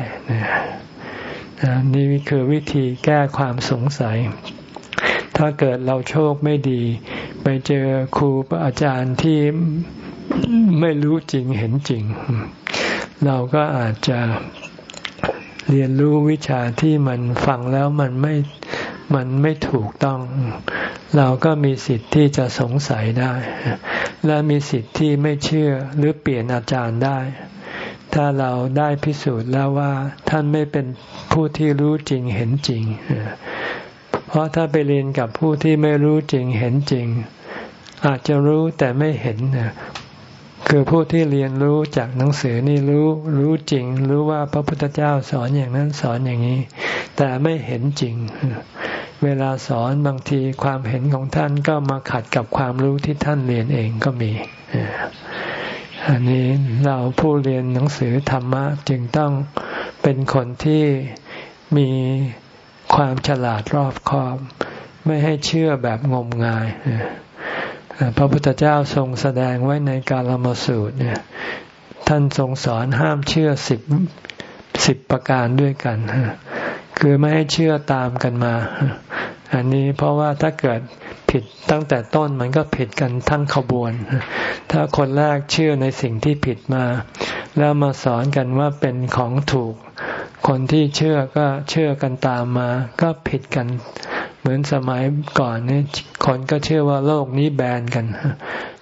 Speaker 1: นี่คือวิธีแก้ความสงสัย ถ้าเกิดเราโชคไม่ดี ไปเจอครูอาจารย์ที่ไม่รู้จริงเห็นจริง เราก็อาจจะเรียนรู้วิชาที่มันฟังแล้วมันไม่มันไม่ถูกต้อง เราก็มีสิทธิ์ที่จะสงสัยได้ และมีสิทธิ์ที่ไม่เชื่อหรือเปลี่ยนอาจารย์ได้ ถ้าเราได้พิสูจน์แล้วว่าท่านไม่เป็นผู้ที่รู้จริงเห็นจริง เพราะถ้าไปเรียนกับผู้ที่ไม่รู้จริงเห็นจริง อาจจะรู้แต่ไม่เห็นคือผู้ที่เรียนรู้จากหนังสือนี่รู้รู้จริง รู้ว่าพระพุทธเจ้าสอนอย่างนั้นสอนอย่างนี้ แต่ไม่เห็นจริง เวลาสอนบางทีความเห็นของท่านก็มาขัดกับความรู้ที่ท่านเรียนเองก็มี อันนี้เราผู้เรียนหนังสือธรรมะจึงต้องเป็นคนที่มี ความฉลาดรอบคอบ ไม่ให้เชื่อแบบงมงายพระพุทธเจ้าทรงแสดงไว้ในกาลมสูตรเนี่ย ท่านทรงสอนห้ามเชื่อสิบสิบประการด้วยกันคือไม่ให้เชื่อตามกันมา อันนี้เพราะว่าถ้าเกิดผิดตั้งแต่ต้นมันก็ผิดกันทั้งขบวน ถ้าคนแรกเชื่อในสิ่งที่ผิดมา แล้วมาสอนกันว่าเป็นของถูก คนที่เชื่อก็เชื่อกันตามมา ก็ผิดกัน เหมือนสมัยก่อนนี่คนก็เชื่อว่าโลกนี้แบนกัน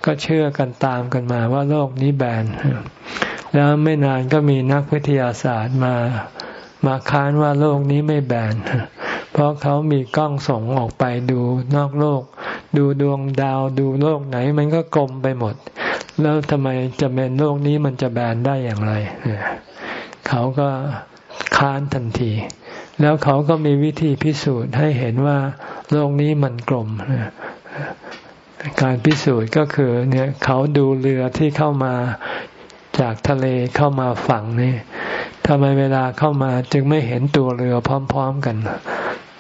Speaker 1: ก็เชื่อกันตามกันมาว่าโลกนี้แบนแล้วไม่นานก็มีนักวิทยาศาสตร์มามาค้านว่าโลกนี้ไม่แบนเพราะเขามีกล้องส่งออกไปดูนอกโลก ดูดวงดาวดูโลกไหน มันก็กลมไปหมด แล้วทำไมจะเป็นโลกนี้มันจะแบนได้อย่างไร เขาก็ ค้านทันที แล้วเขาก็มีวิธีพิสูจน์ให้เห็นว่าโลกนี้มันกลมการพิสูจน์ก็คือเนี่ยเขาดูเรือที่เข้ามาจากทะเลเข้ามาฝั่งนี่ทำไมเวลาเข้ามาจึงไม่เห็นตัวเรือพร้อม ๆกัน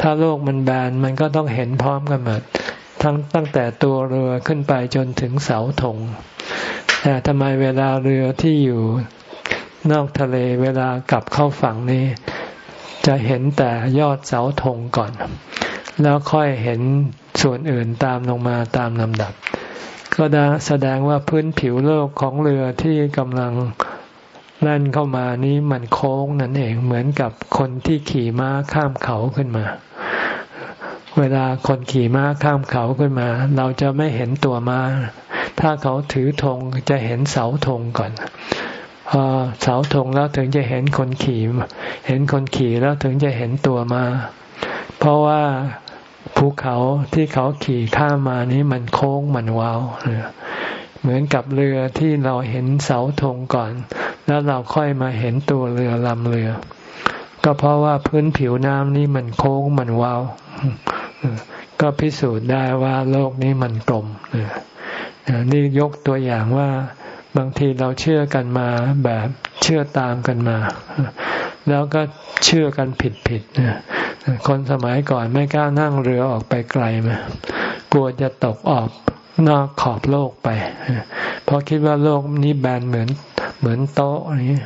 Speaker 1: ถ้าโลกมันแบนมันก็ต้องเห็นพร้อมกันหมดทั้งตั้งแต่ตัวเรือขึ้นไปจนถึงเสาธงแต่ทำไมเวลาเรือที่อยู่ นอกทะเลเวลากลับเข้าฝั่งนี้ จะเห็นแต่ยอดเสาธงก่อน แล้วค่อยเห็นส่วนอื่นตามลงมาตามลำดับ ก็ดแสดงว่าพื้นผิวโลกของเรือที่กำลังแล่นเข้ามานี้มันโค้งนั่นเองเหมือนกับคนที่ขี่ม้าข้ามเขาขึ้นมา เวลาคนขี่ม้าข้ามเขาขึ้นมา เราจะไม่เห็นตัวม้า ถ้าเขาถือธงจะเห็นเสาธงก่อน เสาธงแล้วถึงจะเห็นคนขี่ เห็นคนขี่แล้วถึงจะเห็นตัวมา เพราะว่าภูเขาที่เขาขี่ข้ามมานี้มันโค้งมันวาวเหมือนกับเรือที่เราเห็นเสาธงก่อน แล้วเราค่อยมาเห็นตัวเรือลำเรือ ก็เพราะว่าพื้นผิวน้ำนี้มันโค้งมันวาวก็พิสูจน์ได้ว่าโลกนี้มันกลมนี่ยกตัวอย่างว่า บางทีเราเชื่อกันมาแบบเชื่อตามกันมา แล้วก็เชื่อกันผิดผิดคนสมัยก่อนไม่กล้านั่งเรือออกไปไกลมากลัวจะตกออกนอกขอบโลกไป เพราะคิดว่าโลกนี้แบนเหมือนเหมือนโต๊ะนี้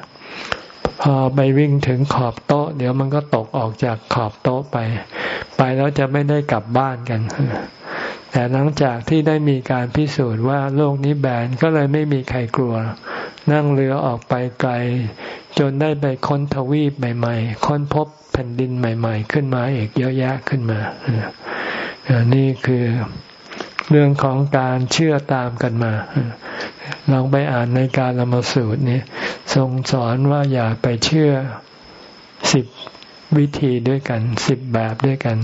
Speaker 1: พอไปวิ่งถึงขอบโต๊ะ เดี๋ยวมันก็ตกออกจากขอบโต๊ะไป ไปแล้วจะไม่ได้กลับบ้านกัน แต่หลังจากที่ได้มีการพิสูจน์ว่าโลกนี้แบนก็เลยไม่มีใครกลัว นั่งเรือออกไปไกล จนได้ไปค้นทวีปใหม่ ๆ ค้นพบแผ่นดินใหม่ ๆ ขึ้นมาอีกเยอะแยะขึ้นมา นี่คือเรื่องของการเชื่อตามกันมา ลองไปอ่านในการละมสูตรนี้ทรงสอนว่าอย่าไปเชื่อสิบวิธีด้วยกันสิบแบบด้วยกัน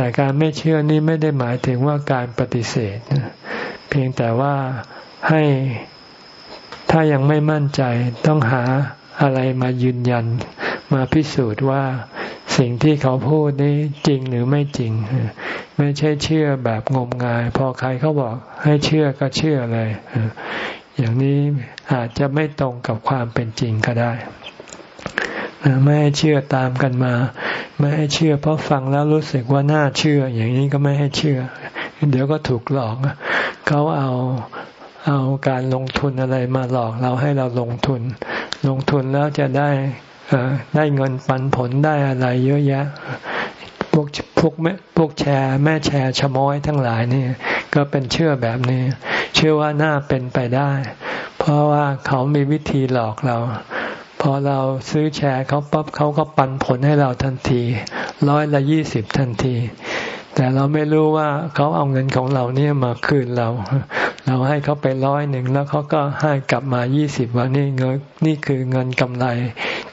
Speaker 1: แต่การไม่เชื่อนี่ไม่ได้หมายถึงว่าการปฏิเสธ เพียงแต่ว่าให้ถ้ายังไม่มั่นใจต้องหาอะไรมายืนยัน มาพิสูจน์ว่าสิ่งที่เขาพูดนี้จริงหรือไม่จริง ไม่ใช่เชื่อแบบงมงาย พอใครเขาบอกให้เชื่อก็เชื่อเลย อย่างนี้อาจจะไม่ตรงกับความเป็นจริงก็ได้ ไม่ให้เชื่อตามกันมา ไม่ให้เชื่อ เพราะฟังแล้วรู้สึกว่าน่าเชื่อ อย่างนี้ก็ไม่ให้เชื่อ เดี๋ยวก็ถูกหลอกเขาเอาเอาการลงทุนอะไรมาหลอกเราให้เราลงทุน ลงทุนแล้วจะได้ได้เงินปันผลได้อะไรเยอะแยะ พวกพวกแม่พวกแชร์แม่แชร์ชะม้อยทั้งหลายนี่ก็เป็นเชื่อแบบนี้ เชื่อว่าน่าเป็นไปได้ เพราะว่าเขามีวิธีหลอกเรา พอเราซื้อแชร์เขาปั๊บเขาก็ปันผลให้เราทันที ร้อยละยี่สิบทันที แต่เราไม่รู้ว่าเขาเอาเงินของเราเนี่ยมาคืนเรา เราให้เขาไปร้อยหนึ่งแล้วเขาก็ให้กลับมายี่สิบว่านี่เงินนี่คือเงินกำไร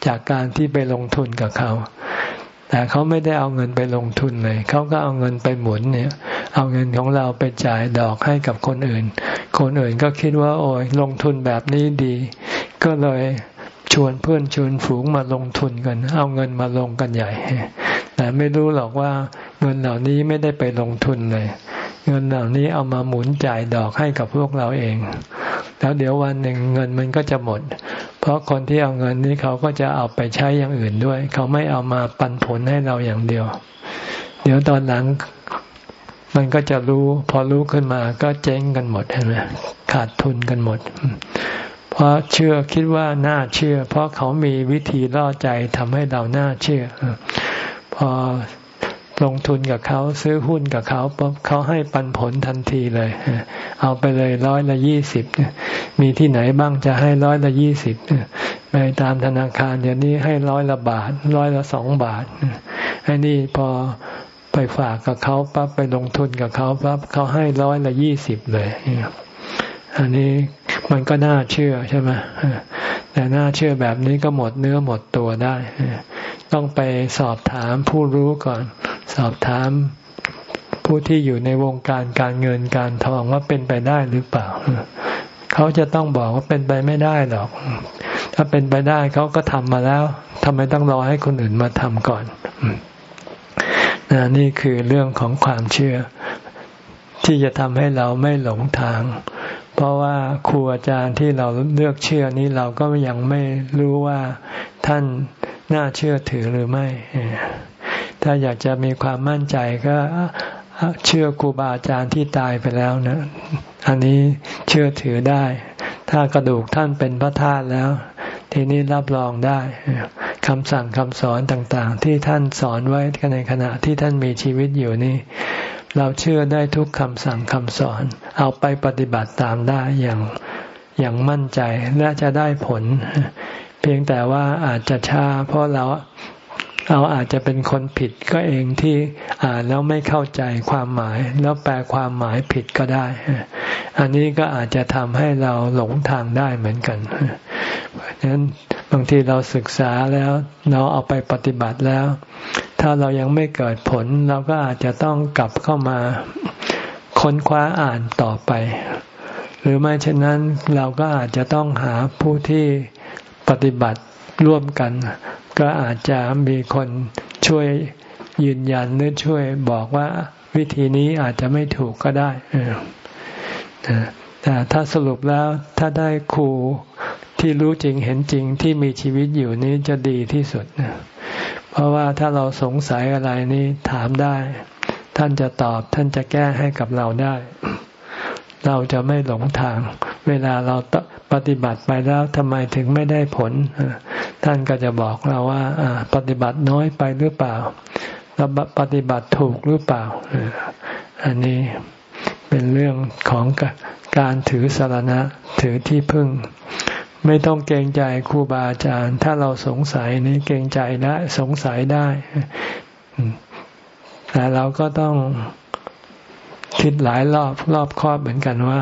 Speaker 1: จากการที่ไปลงทุนกับเขา แต่เขาไม่ได้เอาเงินไปลงทุนเลย เขาก็เอาเงินไปหมุนเนี่ย เอาเงินของเราไปจ่ายดอกให้กับคนอื่น คนอื่นก็คิดว่า โอ้ยลงทุนแบบนี้ดี ก็เลย ชวนเพื่อนชวนฝูงมาลงทุนกัน เอาเงินมาลงกันใหญ่ แต่ไม่รู้หรอกว่าเงินเหล่านี้ไม่ได้ไปลงทุนเลย เงินเหล่านี้เอามาหมุนจ่ายดอกให้กับพวกเราเอง แล้วเดี๋ยววันหนึ่งเงินมันก็จะหมด เพราะคนที่เอาเงินนี้เขาก็จะเอาไปใช้อย่างอื่นด้วย เขาไม่เอามาปันผลให้เราอย่างเดียว เดี๋ยวตอนหลังมันก็จะรู้ พอรู้ขึ้นมาก็เจ๊งกันหมดเห็นไหมขาดทุนกันหมด เพราะเชื่อคิดว่าน่าเชื่อ เพราะเขามีวิธีล่อใจทำให้เราน่าเชื่อ พอลงทุนกับเขาซื้อหุ้นกับเขาปุ๊บเขาให้ปันผลทันทีเลย เอาไปเลยร้อยละยี่สิบมีที่ไหนบ้างจะให้ร้อยละยี่สิบไปตามธนาคารเดี๋ยวนี้ให้ร้อยละบาทร้อยละสองบาทไอ้นี่พอไปฝากกับเขาปั๊บไปลงทุนกับเขาปั๊บเขาให้ร้อยละยี่สิบเลย อันนี้มันก็น่าเชื่อใช่ไหมแต่น่าเชื่อแบบนี้ก็หมดเนื้อหมดตัวได้ ต้องไปสอบถามผู้รู้ก่อน สอบถามผู้ที่อยู่ในวงการการเงินการทองว่าเป็นไปได้หรือเปล่า เขาจะต้องบอกว่าเป็นไปไม่ได้หรอก ถ้าเป็นไปได้เขาก็ทำมาแล้วทำไมต้องรอให้คนอื่นมาทำก่อนนี่คือเรื่องของความเชื่อ ที่จะทำให้เราไม่หลงทาง เพราะว่าครูอาจารย์ที่เราเลือกเชื่อนี้เราก็ยังไม่รู้ว่าท่านน่าเชื่อถือหรือไม่ ถ้าอยากจะมีความมั่นใจก็เชื่อครูบาอาจารย์ที่ตายไปแล้วนะ อันนี้เชื่อถือได้ ถ้ากระดูกท่านเป็นพระธาตุแล้ว ทีนี้รับรองได้คำสั่งคำสอนต่างๆ ที่ท่านสอนไว้ในขณะที่ท่านมีชีวิตอยู่นี่ เราเชื่อได้ทุกคำสั่งคำสอน เอาไปปฏิบัติตามได้อย่างอย่างมั่นใจและจะได้ผล เพียงแต่ว่าอาจจะช้า เพราะเราเราอาจจะเป็นคนผิดก็เองที่อ่านแล้วไม่เข้าใจความหมาย แล้วแปลความหมายผิดก็ได้ อันนี้ก็อาจจะทำให้เราหลงทางได้เหมือนกันเพราะฉะนั้น บางทีเราศึกษาแล้วเราเอาไปปฏิบัติแล้ว ถ้าเรายังไม่เกิดผล เราก็อาจจะต้องกลับเข้ามาค้นคว้าอ่านต่อไป หรือไม่เช่นนั้นเราก็อาจจะต้องหาผู้ที่ปฏิบัติร่วมกัน ก็อาจจะมีคนช่วยยืนยันหรือช่วยบอกว่าวิธีนี้อาจจะไม่ถูกก็ได้แต่ถ้าสรุปแล้วถ้าได้ครู ที่รู้จริงเห็นจริงที่มีชีวิตอยู่นี้จะดีที่สุดเพราะว่าถ้าเราสงสัยอะไรนี้ถามได้ ท่านจะตอบท่านจะแก้ให้กับเราได้ เราจะไม่หลงทาง เวลาเราปฏิบัติไปแล้วทำไมถึงไม่ได้ผล ท่านก็จะบอกเราว่าปฏิบัติน้อยไปหรือเปล่าเราปฏิบัติถูกหรือเปล่า อันนี้เป็นเรื่องของการถือสารณะถือที่พึ่ง ไม่ต้องเกรงใจครูบาอาจารย์ ถ้าเราสงสัยนี้เกรงใจได้สงสัยได้แต่เราก็ต้องคิดหลายรอบรอบครอบเหมือนกันว่า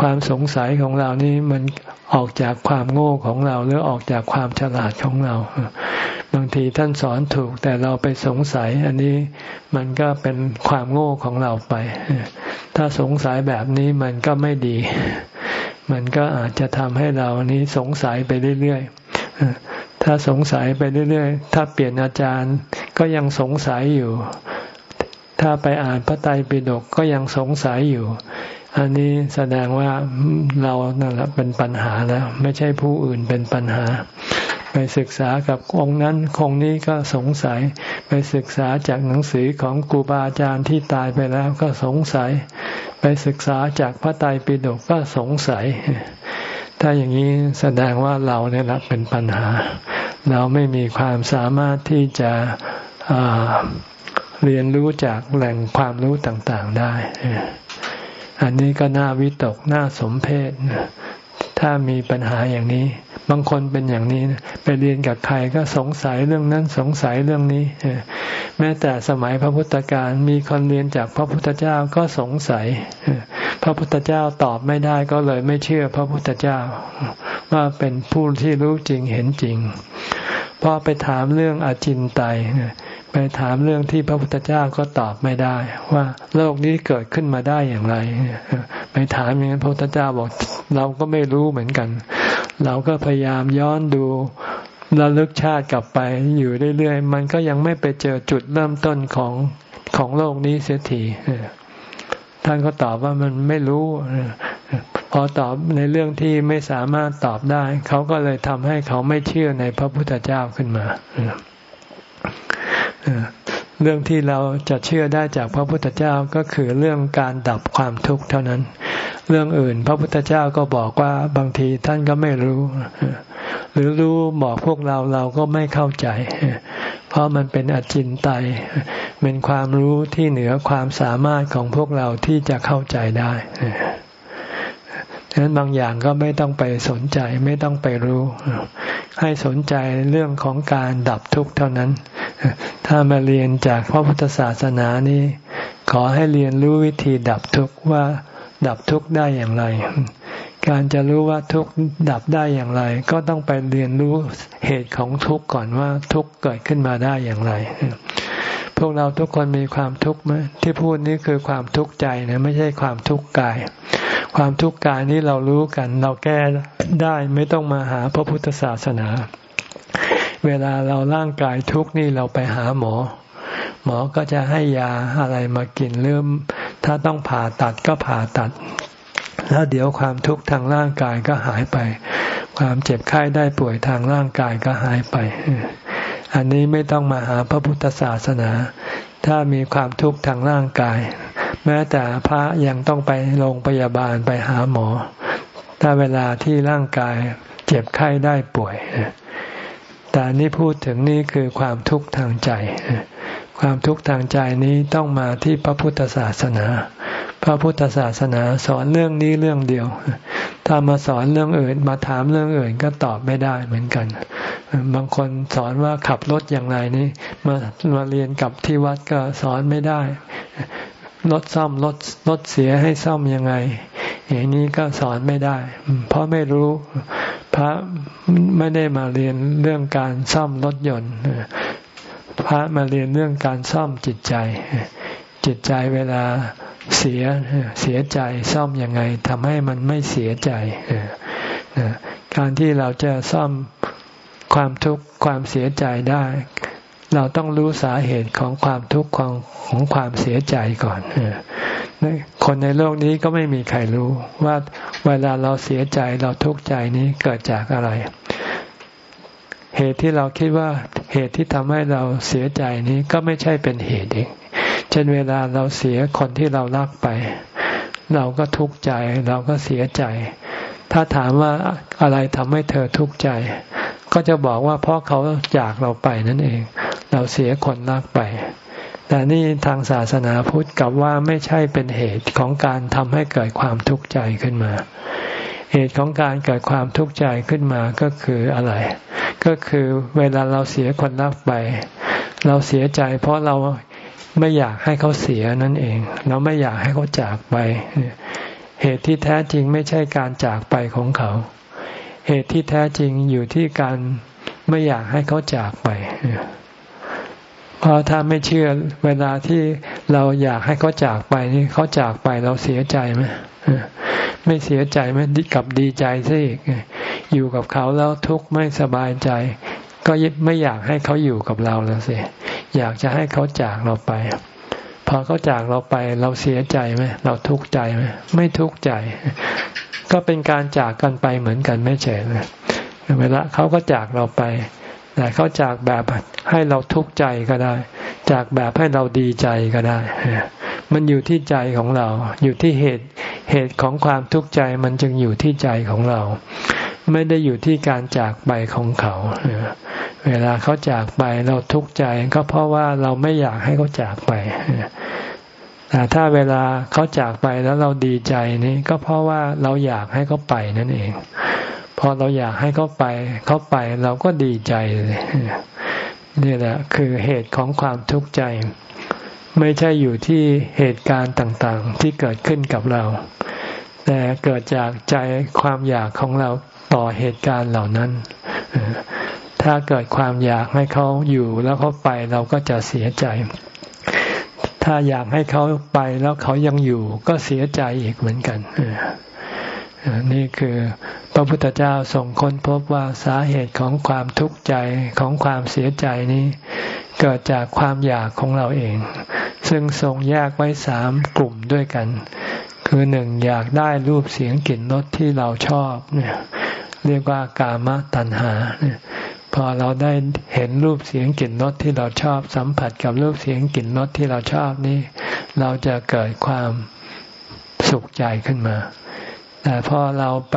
Speaker 1: ความสงสัยของเรานี่มันออกจากความโง่ของเรา หรือออกจากความฉลาดของเรา บางทีท่านสอนถูกแต่เราไปสงสัย อันนี้มันก็เป็นความโง่ของเราไป ถ้าสงสัยแบบนี้มันก็ไม่ดี มันก็อาจจะทำให้เรานี้สงสัยไปเรื่อยๆ ถ้าสงสัยไปเรื่อยๆ ถ้าเปลี่ยนอาจารย์ก็ยังสงสัยอยู่ ถ้าไปอ่านพระไตรปิฎกก็ยังสงสัยอยู่ อันนี้แสดงว่าเรานั่นแหละเป็นปัญหาแล้ว ไม่ใช่ผู้อื่นเป็นปัญหา ไปศึกษากับองค์นั้นคงนี้ก็สงสัย ไปศึกษาจากหนังสือของครูบาอาจารย์ที่ตายไปแล้วก็สงสัย ไปศึกษาจากพระไตรปิฎกก็สงสัย ถ้าอย่างนี้แสดงว่าเราเนี่ยหละเป็นปัญหา เราไม่มีความสามารถที่จะเรียนรู้จากแหล่งความรู้ต่างๆได้ อันนี้ก็น่าวิตกน่าสมเพชถ้ามีปัญหาอย่างนี้ บางคนเป็นอย่างนี้ไปเรียนกับใครก็สงสัยเรื่องนั้นสงสัยเรื่องนี้ แม้แต่สมัยพระพุทธการมีคนเรียนจากพระพุทธเจ้าก็สงสัย พระพุทธเจ้าตอบไม่ได้ก็เลยไม่เชื่อพระพุทธเจ้า ว่าเป็นผู้ที่รู้จริงเห็นจริงพอไปถามเรื่องอาจินไตยไปถามเรื่องที่พระพุทธเจ้าก็ตอบไม่ได้ ว่าโลกนี้เกิดขึ้นมาได้อย่างไรไปถามอย่างนั้นพระพุทธเจ้าบอกเราก็ไม่รู้เหมือนกัน เราก็พยายามย้อนดูระลึกชาติกลับไปอยู่เรื่อยๆ มันก็ยังไม่ไปเจอจุดเริ่มต้นของของโลกนี้เสียทีท่านก็ตอบว่ามันไม่รู้ พอตอบในเรื่องที่ไม่สามารถตอบได้ เขาก็เลยทำให้เขาไม่เชื่อในพระพุทธเจ้าขึ้นมา เรื่องที่เราจะเชื่อได้จากพระพุทธเจ้าก็คือเรื่องการดับความทุกข์เท่านั้น เรื่องอื่น พระพุทธเจ้าก็บอกว่าบางทีท่านก็ไม่รู้ หรือรู้บอกพวกเราเราก็ไม่เข้าใจ เพราะมันเป็นอจินไตยเป็นความรู้ที่เหนือความสามารถของพวกเราที่จะเข้าใจได้ ฉะนั้นบางอย่างก็ไม่ต้องไปสนใจไม่ต้องไปรู้ ให้สนใจเรื่องของการดับทุกข์เท่านั้น ถ้ามาเรียนจากพระพุทธศาสนานี้ ขอให้เรียนรู้วิธีดับทุกข์ว่าดับทุกข์ได้อย่างไร การจะรู้ว่าทุกข์ดับได้อย่างไร ก็ต้องไปเรียนรู้เหตุของทุกข์ก่อนว่าทุกข์เกิดขึ้นมาได้อย่างไร พวกเราทุกคนมีความทุกข์ไหมที่พูดนี้คือความทุกข์ใจนะไม่ใช่ความทุกข์กาย ความทุกข์กายนี้เรารู้กัน เราแก้ได้ไม่ต้องมาหาพระพุทธศาสนา เวลาเราร่างกายทุกข์นี่เราไปหาหมอ หมอก็จะให้ยาอะไรมากินเริ่ม ถ้าต้องผ่าตัดก็ผ่าตัด แล้วเดี๋ยวความทุกข์ทางร่างกายก็หายไป ความเจ็บไข้ได้ป่วยทางร่างกายก็หายไป อันนี้ไม่ต้องมาหาพระพุทธศาสนา ถ้ามีความทุกข์ทางร่างกาย แม้แต่พระยังต้องไปโรงพยาบาลไปหาหมอ ถ้าเวลาที่ร่างกายเจ็บไข้ได้ป่วย แต่นี่พูดถึงนี่คือความทุกข์ทางใจ ความทุกข์ทางใจนี้ต้องมาที่พระพุทธศาสนา พระพุทธศาสนาสอนเรื่องนี้เรื่องเดียว ถ้ามาสอนเรื่องอื่นมาถามเรื่องอื่นก็ตอบไม่ได้เหมือนกัน บางคนสอนว่าขับรถอย่างไรนี้มามาเรียนกับที่วัดก็สอนไม่ได้ รถซ่อมรถรถเสียให้ซ่อมยังไง อย่างนี้ก็สอนไม่ได้ เพราะไม่รู้พระไม่ได้มาเรียนเรื่องการซ่อมรถยนต์พระมาเรียนเรื่องการซ่อมจิตใจ จิตใจเวลาเสียเสียใจซ่อมยังไงทำให้มันไม่เสียใจการที่เราจะซ่อมความทุกข์ความเสียใจได้ เราต้องรู้สาเหตุของความทุกข์ของของความเสียใจก่อนคนในโลกนี้ก็ไม่มีใครรู้ว่าเวลาเราเสียใจเราทุกข์ใจนี้เกิดจากอะไร เหตุที่เราคิดว่าเหตุที่ทำให้เราเสียใจนี้ก็ไม่ใช่เป็นเหตุเองเช่นเวลาเราเสียคนที่เรารักไป เราก็ทุกข์ใจ เราก็เสียใจ ถ้าถามว่าอะไรทำให้เธอทุกข์ใจ ก็จะบอกว่าเพราะเขาจากเราไปนั่นเอง เราเสียคนรักไป แต่นี่ทางศาสนาพุทธกับว่าไม่ใช่เป็นเหตุของการทำให้เกิดความทุกข์ใจขึ้นมา เหตุของการเกิดความทุกข์ใจขึ้นมาก็คืออะไร ก็คือเวลาเราเสียคนรักไป เราเสียใจ เพราะเราไม่อยากให้เขาเสียนั่นเอง เราไม่อยากให้เขาจากไป เหตุที่แท้จริงไม่ใช่การจากไปของเขา เหตุที่แท้จริงอยู่ที่การไม่อยากให้เขาจากไปเพราะถ้าไม่เชื่อเวลาที่เราอยากให้เขาจากไปนี่เขาจากไปเราเสียใจไหมไม่เสียใจไหมกับดีใจซะอีกอยู่กับเขาแล้วทุกข์ไม่สบายใจ ก็ไม่อยากให้เขาอยู่กับเราแล้วสิอยากจะให้เขาจากเราไป พอเขาจากเราไป เราเสียใจไหมเราทุกข์ใจไหมไม่ทุกข์ใจ ก็เป็นการจากกันไปเหมือนกันไม่ใช่เลยเวลาเขาก็จากเราไป แต่เขาจากแบบให้เราทุกข์ใจก็ได้ จากแบบให้เราดีใจก็ได้ มันอยู่ที่ใจของเรา อยู่ที่เหตุเหตุของความทุกข์ใจมันจึงอยู่ที่ใจของเรา ไม่ได้อยู่ที่การจากไปของเขา เวลาเขาจากไปเราทุกข์ใจ ก็เพราะว่าเราไม่อยากให้เขาจากไป แต่ถ้าเวลาเขาจากไปแล้วเราดีใจนี่ก็เพราะว่าเราอยากให้เขาไปนั่นเอง พอเราอยากให้เขาไปเขาไปเราก็ดีใจเลยนี่แหละคือเหตุของความทุกข์ใจ ไม่ใช่อยู่ที่เหตุการณ์ต่างๆ ที่เกิดขึ้นกับเรา แต่เกิดจากใจความอยากของเราต่อเหตุการณ์เหล่านั้น ถ้าเกิดความอยากให้เขาอยู่แล้วเขาไปเราก็จะเสียใจ ถ้าอยากให้เขาไปแล้วเขายังอยู่ก็เสียใจอีกเหมือนกันนี่คือพระพุทธเจ้าส่งค้นพบว่าสาเหตุของความทุกข์ใจของความเสียใจนี้ เกิดจากความอยากของเราเอง ซึ่งทรงแยกไว้สามกลุ่มด้วยกัน คือหนึ่งอยากได้รูปเสียงกลิ่นรสที่เราชอบเนี่ยเรียกว่ากามตัณหาเนี่ย พอเราได้เห็นรูปเสียงกลิ่นรสที่เราชอบ สัมผัสกับรูปเสียงกลิ่นรสที่เราชอบนี่เราจะเกิดความสุขใจขึ้นมา แต่พอเราไป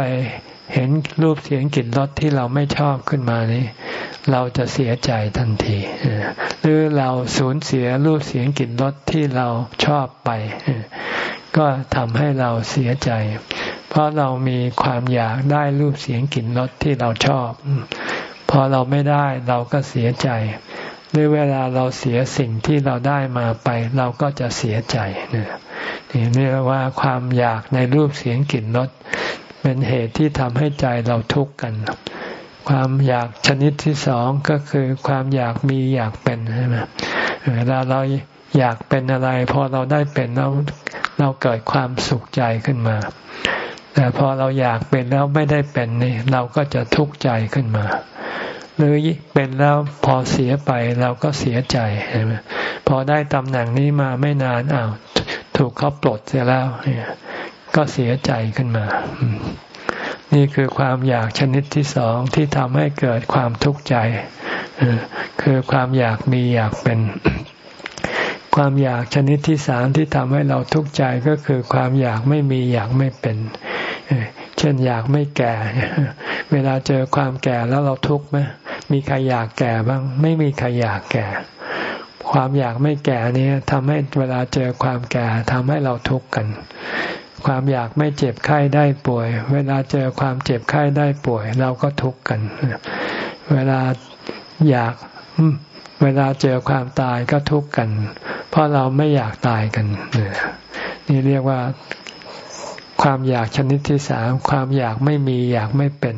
Speaker 1: เห็นรูปเสียงกลิ่นรสที่เราไม่ชอบขึ้นมานี้ เราจะเสียใจทันทีหรือเราสูญเสียรูปเสียงกลิ่นรสที่เราชอบไป ก็ทำให้เราเสียใจ เพราะเรามีความอยากได้รูปเสียงกลิ่นรสที่เราชอบ พอเราไม่ได้เราก็เสียใจหรือเวลาเราเสียสิ่งที่เราได้มาไป เราก็จะเสียใจเนี่ยนี่เรียกว่าความอยากในรูปเสียงกลิ่นรสเป็นเหตุที่ทำให้ใจเราทุกข์กัน ความอยากชนิดที่สองก็คือความอยากมีอยากเป็นใช่ไหมเวลาเราอยากเป็นอะไร พอเราได้เป็นเราเราเกิดความสุขใจขึ้นมา แต่พอเราอยากเป็นแล้วไม่ได้เป็นนี่เราก็จะทุกข์ใจขึ้นมา หรือเป็นแล้วพอเสียไปเราก็เสียใจใช่ไหมพอได้ตำแหน่งนี้มาไม่นานอ้าวถูกเขาปลดเสียแล้วเนี่ยก็เสียใจขึ้นมา นี่คือความอยากชนิดที่สองที่ทำให้เกิดความทุกข์ใจคือความอยากมีอยากเป็น ความอยากชนิดที่สามที่ทำให้เราทุกข์ใจก็คือความอยากไม่มีอยากไม่เป็น เช่นอยากไม่แก่ เวลาเจอความแก่แล้วเราทุกข์ไหมมีใครอยากแก่บ้าง ไม่มีใครอยากแก่ ความอยากไม่แก่นี้ทำให้เวลาเจอความแก่ทำให้เราทุกข์กัน ความอยากไม่เจ็บไข้ได้ป่วย เวลาเจอความเจ็บไข้ได้ป่วย เราก็ทุกข์กัน เวลาอยากเวลาเจอความตายก็ทุกข์กัน เพราะเราไม่อยากตายกันนี่เรียกว่า ความอยากชนิดที่สามความอยากไม่มีอยากไม่เป็น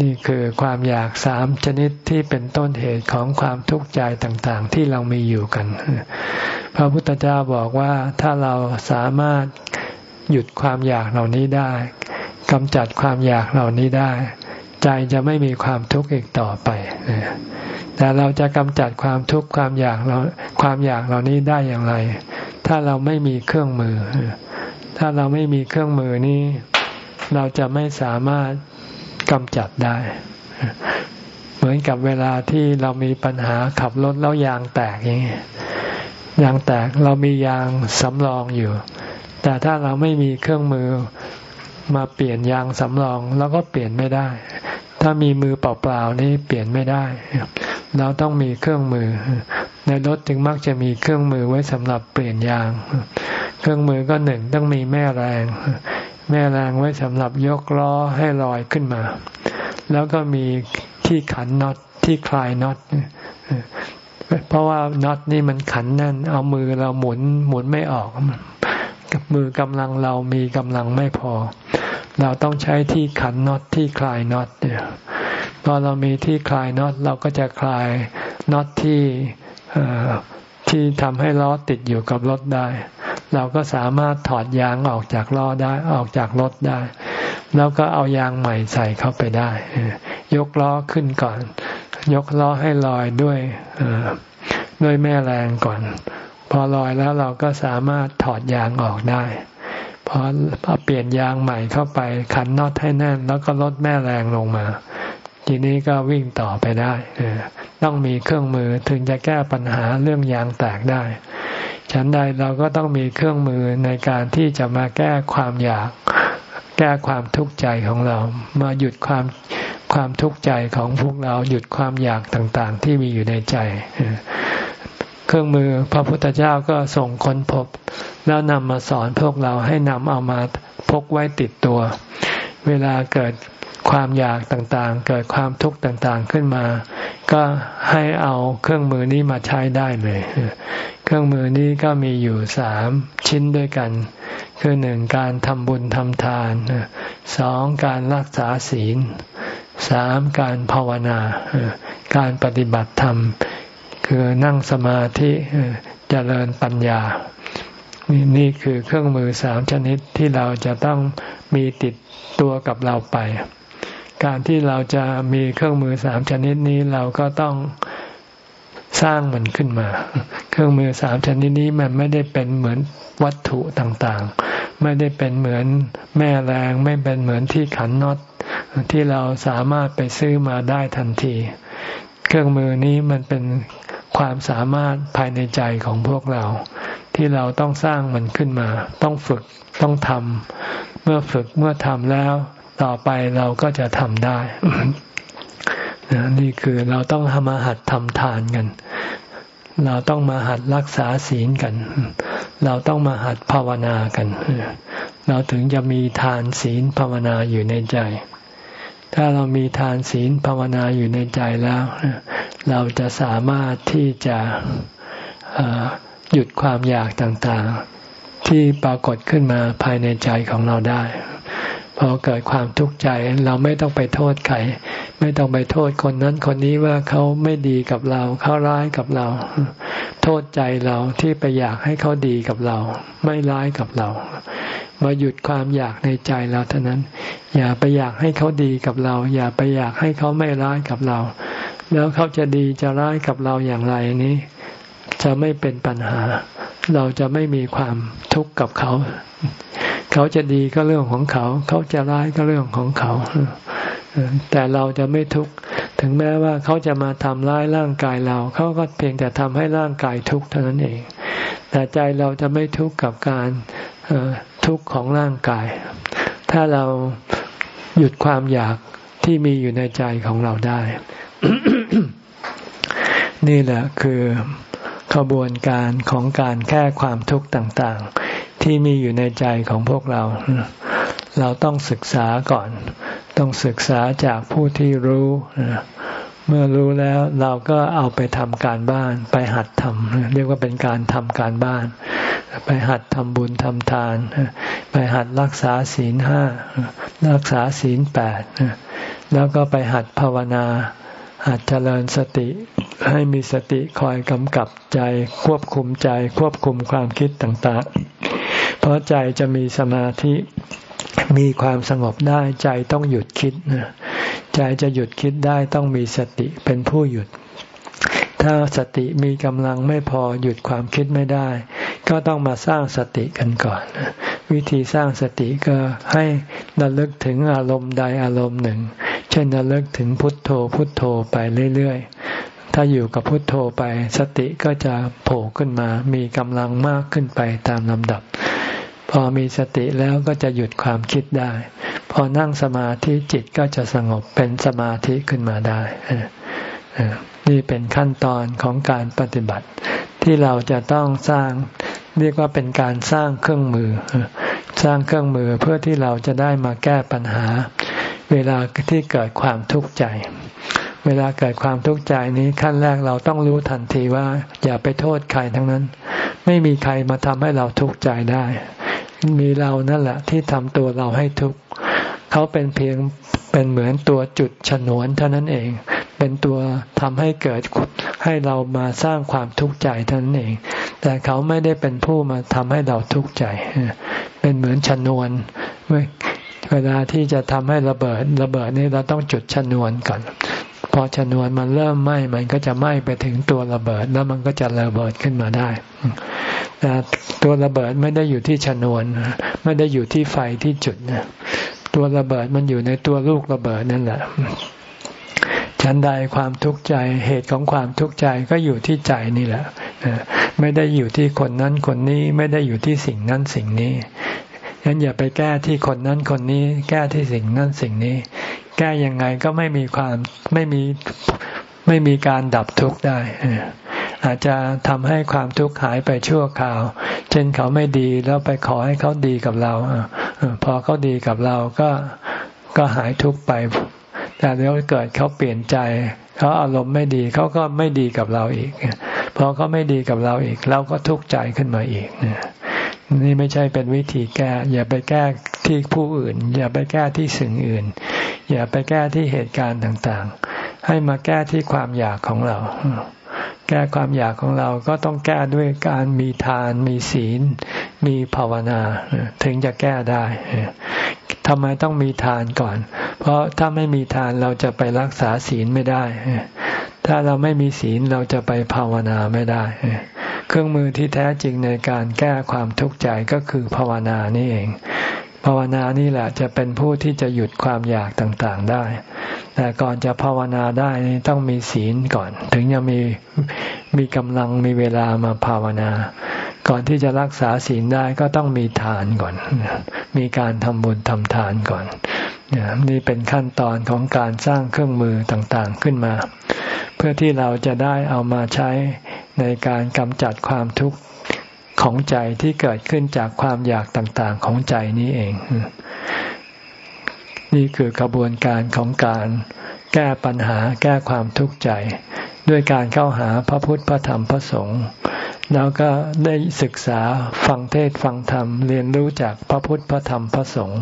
Speaker 1: นี่คือความอยากสามชนิดที่เป็นต้นเหตุของความทุกข์ใจต่างๆ ที่เรามีอยู่กัน พระพุทธเจ้าบอกว่าถ้าเราสามารถหยุดความอยากเหล่านี้ได้กำจัดความอยากเหล่านี้ได้ ใจจะไม่มีความทุกข์อีกต่อไปแต่เราจะกำจัดความทุกข์ความอยากเราความอยากเหล่านี้ได้อย่างไร ถ้าเราไม่มีเครื่องมือ ถ้าเราไม่มีเครื่องมือนี้ เราจะไม่สามารถกำจัดได้ เหมือนกับเวลาที่เรามีปัญหาขับรถแล้วยางแตกอย่างนี้ยางแตกเรามียางสำรองอยู่ แต่ถ้าเราไม่มีเครื่องมือมาเปลี่ยนยางสำรองเราก็เปลี่ยนไม่ได้ ถ้ามีมือเปล่าๆนี้เปลี่ยนไม่ได้ เราต้องมีเครื่องมือ ในรถจึงมักจะมีเครื่องมือไว้สำหรับเปลี่ยนยาง เครื่องมือก็หนึ่งต้องมีแม่แรง แม่แรงไว้สำหรับยกล้อให้ลอยขึ้นมา แล้วก็มีที่ขันน็อตที่คลายน็อตเพราะว่าน็อตนี่มันขันแน่น เอามือเราหมุนหมุนไม่ออกมือกำลังเรามีกำลังไม่พอ เราต้องใช้ที่ขันน็อตที่คลายน็อตเนี่ย พอเรามีที่คลายน็อตเราก็จะคลายน็อตที่ที่ทำให้ล้อติดอยู่กับรถได้ เราก็สามารถถอดยางออกจากล้อได้ออกจากรถได้ แล้วก็เอายางใหม่ใส่เข้าไปได้ ยกล้อขึ้นก่อน ยกล้อให้ลอยด้วยด้วยแม่แรงก่อน พอลอยแล้วเราก็สามารถถอดยางออกได้พอเปลี่ยนยางใหม่เข้าไปขันน็อตให้แน่น แล้วก็ลดแม่แรงลงมา ทีนี้ก็วิ่งต่อไปได้ต้องมีเครื่องมือถึงจะแก้ปัญหาเรื่องยางแตกได้ ฉันใดเราก็ต้องมีเครื่องมือในการที่จะมาแก้ความอยาก แก้ความทุกข์ใจของเรา มาหยุดความความทุกข์ใจของพวกเราหยุดความอยากต่างๆ ที่มีอยู่ในใจ เครื่องมือพระพุทธเจ้าก็ส่งค้นพบ แล้วนำมาสอนพวกเราให้นำเอามาพกไว้ติดตัว เวลาเกิด ความอยากต่างๆ เกิดความทุกข์ต่างๆขึ้นมา ก็ให้เอาเครื่องมือนี้มาใช้ได้เลย เครื่องมือนี้ก็มีอยู่สามชิ้นด้วยกัน คือหนึ่งการทำบุญทำทานสองการรักษาศีลสามการภาวนา การปฏิบัติธรรม คือนั่งสมาธิเจริญปัญญานี่นี่คือเครื่องมือสามชนิดที่เราจะต้องมีติดตัวกับเราไป การที่เราจะมีเครื่องมือสามชนิดนี้เราก็ต้องสร้างมันขึ้นมา เครื่องมือสามชนิดนี้มันไม่ได้เป็นเหมือนวัตถุต่างๆ ไม่ได้เป็นเหมือนแม่แรง ไม่เป็นเหมือนที่ขันน็อตที่เราสามารถไปซื้อมาได้ทันที เครื่องมือนี้มันเป็นความสามารถภายในใจของพวกเรา ที่เราต้องสร้างมันขึ้นมา ต้องฝึกต้องทำเมื่อฝึกเมื่อทำแล้ว ต่อไปเราก็จะทำได้นี่คือเราต้องมาหัดทำทานกัน เราต้องมาหัดรักษาศีลกัน เราต้องมาหัดภาวนากัน เราถึงจะมีทานศีลภาวนาอยู่ในใจ ถ้าเรามีทานศีลภาวนาอยู่ในใจแล้ว เราจะสามารถที่จะหยุดความอยากต่างๆ ที่ปรากฏขึ้นมาภายในใจของเราได้ พอเกิดความทุกข์ใจเราไม่ต้องไปโทษใครไม่ต้องไปโทษคนนั้นคนนี้ว่าเขาไม่ดีกับเราเขาร้ายกับเรา โทษใจเราที่ไปอยากให้เขาดีกับเรา ไม่ร้ายกับเรามาหยุดความอยากในใจเราเท่านั้น อย่าไปอยากให้เขาดีกับเรา อย่าไปอยากให้เขาไม่ร้ายกับเรา แล้วเขาจะดีจะร้ายกับเราอย่างไรนี้ จะไม่เป็นปัญหา เราจะไม่มีความทุกข์กับเขา เขาจะดีก็เรื่องของเขา เขาจะร้ายก็เรื่องของเขา แต่เราจะไม่ทุกข์ถึงแม้ว่าเขาจะมาทำร้ายร่างกายเรา เขาก็เพียงแต่ทำให้ร่างกายทุกข์เท่านั้นเอง แต่ใจเราจะไม่ทุกข์กับการทุกข์ของร่างกาย ถ้าเราหยุดความอยากที่มีอยู่ในใจของเราได้ นี่แหละคือขบวนการของการแก้ความทุกข์ต่างๆ ที่มีอยู่ในใจของพวกเรา เราต้องศึกษาก่อน ต้องศึกษาจากผู้ที่รู้ เมื่อรู้แล้วเราก็เอาไปทำการบ้าน ไปหัดทำเรียกว่าเป็นการทำการบ้าน ไปหัดทำบุญทำทาน ไปหัดรักษาศีลห้ารักษาศีลแปดแล้วก็ไปหัดภาวนา หัดเจริญสติให้มีสติคอยกำกับใจ ควบคุมใจ ควบคุมความคิดต่าง ๆ เพราะใจจะมีสมาธิมีความสงบได้ใจต้องหยุดคิดใจจะหยุดคิดได้ต้องมีสติเป็นผู้หยุด ถ้าสติมีกำลังไม่พอหยุดความคิดไม่ได้ ก็ต้องมาสร้างสติกันก่อน วิธีสร้างสติก็ให้ระลึกถึงอารมณ์ใดอารมณ์หนึ่ง เช่นระลึกถึงพุทโธพุทโธไปเรื่อย ถ้าอยู่กับพุทโธไป สติก็จะโผล่ขึ้นมา มีกำลังมากขึ้นไปตามลำดับ พอมีสติแล้วก็จะหยุดความคิดได้ พอนั่งสมาธิจิตก็จะสงบเป็นสมาธิขึ้นมาได้ นี่เป็นขั้นตอนของการปฏิบัติ ที่เราจะต้องสร้างเรียกว่าเป็นการสร้างเครื่องมือ สร้างเครื่องมือเพื่อที่เราจะได้มาแก้ปัญหา เวลาที่เกิดความทุกข์ใจ เวลาเกิดความทุกข์ใจนี้ขั้นแรกเราต้องรู้ทันทีว่า อย่าไปโทษใครทั้งนั้น ไม่มีใครมาทำให้เราทุกข์ใจได้ มีเรานั่นแหละที่ทำตัวเราให้ทุกข์เขาเป็นเพียงเป็นเหมือนตัวจุดฉนวนเท่านั้นเอง เป็นตัวทำให้เกิดให้เรามาสร้างความทุกข์ใจเท่านั้นเอง แต่เขาไม่ได้เป็นผู้มาทำให้เราทุกข์ใจ เป็นเหมือนชนวนเวลาที่จะทำให้ระเบิดระเบิดนี่เราต้องจุดชนวนก่อน พอชนวนมันเริ่มไหม้มันก็จะไหม้ไปถึงตัวระเบิด แล้วมันก็จะระเบิดขึ้นมาได้แต่ตัวระเบิดไม่ได้อยู่ที่ชนวน ไม่ได้อยู่ที่ไฟที่จุดนะตัวระเบิดมันอยู่ในตัวลูกระเบิดนั่นแหละฉันใดความทุกข์ใจเหตุของความทุกข์ใจก็อยู่ที่ใจนี่แหละไม่ได้อยู่ที่คนนั้นคนนี้ไม่ได้อยู่ที่สิ่งนั้นสิ่งนี้งั้นอย่าไปแก้ที่คนนั้นคนนี้ แก้ที่สิ่งนั้นสิ่งนี้ แก้ยังไงก็ไม่มีความไม่มีไม่มีการดับทุกข์ได้ อาจจะทำให้ความทุกข์หายไปชั่วคราว เช่นเขาไม่ดีแล้วไปขอให้เขาดีกับเราพอเขาดีกับเราก็ก็หายทุกข์ไป แต่เดี๋ยวเกิดเขาเปลี่ยนใจเขาอารมณ์ไม่ดีเขาก็ไม่ดีกับเราอีกพอเขาไม่ดีกับเราอีก เราก็ทุกข์ใจขึ้นมาอีกนี่ นี่ไม่ใช่เป็นวิธีแก้ อย่าไปแก้ที่ผู้อื่น อย่าไปแก้ที่สิ่งอื่น อย่าไปแก้ที่เหตุการณ์ต่างๆ ให้มาแก้ที่ความอยากของเรา แก้ความอยากของเราก็ต้องแก้ด้วยการมีทาน มีศีล มีภาวนา ถึงจะแก้ได้ทำไมต้องมีทานก่อน เพราะถ้าไม่มีทานเราจะไปรักษาศีลไม่ได้ ถ้าเราไม่มีศีลเราจะไปภาวนาไม่ได้ เครื่องมือที่แท้จริงในการแก้ความทุกข์ใจก็คือภาวนานี่เอง ภาวนานี่แหละจะเป็นผู้ที่จะหยุดความอยากต่างๆได้ แต่ก่อนจะภาวนาได้ต้องมีศีลก่อน ถึงจะมีมีกำลังมีเวลามาภาวนา ก่อนที่จะรักษาศีลได้ก็ต้องมีทานก่อน มีการทำบุญทำทานก่อนนี่เป็นขั้นตอนของการสร้างเครื่องมือต่างๆขึ้นมา เพื่อที่เราจะได้เอามาใช้ในการกำจัดความทุกข์ของใจที่เกิดขึ้นจากความอยากต่างๆของใจนี้เอง นี่คือกระบวนการของการแก้ปัญหาแก้ความทุกข์ใจ ด้วยการเข้าหาพระพุทธพระธรรมพระสงฆ์แล้วก็ได้ศึกษาฟังเทศฟังธรรม เรียนรู้จากพระพุทธพระธรรมพระสงฆ์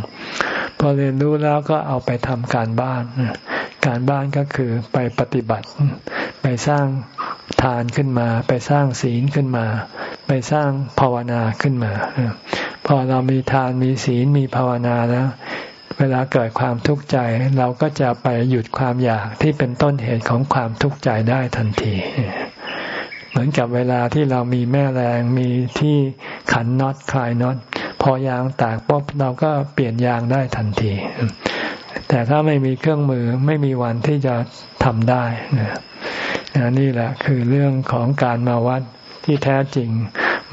Speaker 1: พอเรียนรู้แล้วก็เอาไปทำการบ้าน การบ้านก็คือไปปฏิบัติ ไปสร้างทานขึ้นมา ไปสร้างศีลขึ้นมา ไปสร้างภาวนาขึ้นมา พอเรามีทานมีศีลมีภาวนาแล้ว เวลาเกิดความทุกข์ใจ เราก็จะไปหยุดความอยากที่เป็นต้นเหตุของความทุกข์ใจได้ทันที เหมือนกับเวลาที่เรามีแม่แรงมีที่ขันน็อตคลายน็อตพอยางแตกปุ๊บเราก็เปลี่ยนยางได้ทันที แต่ถ้าไม่มีเครื่องมือไม่มีวันที่จะทำได้นี่แหละคือเรื่องของการมาวัดที่แท้จริง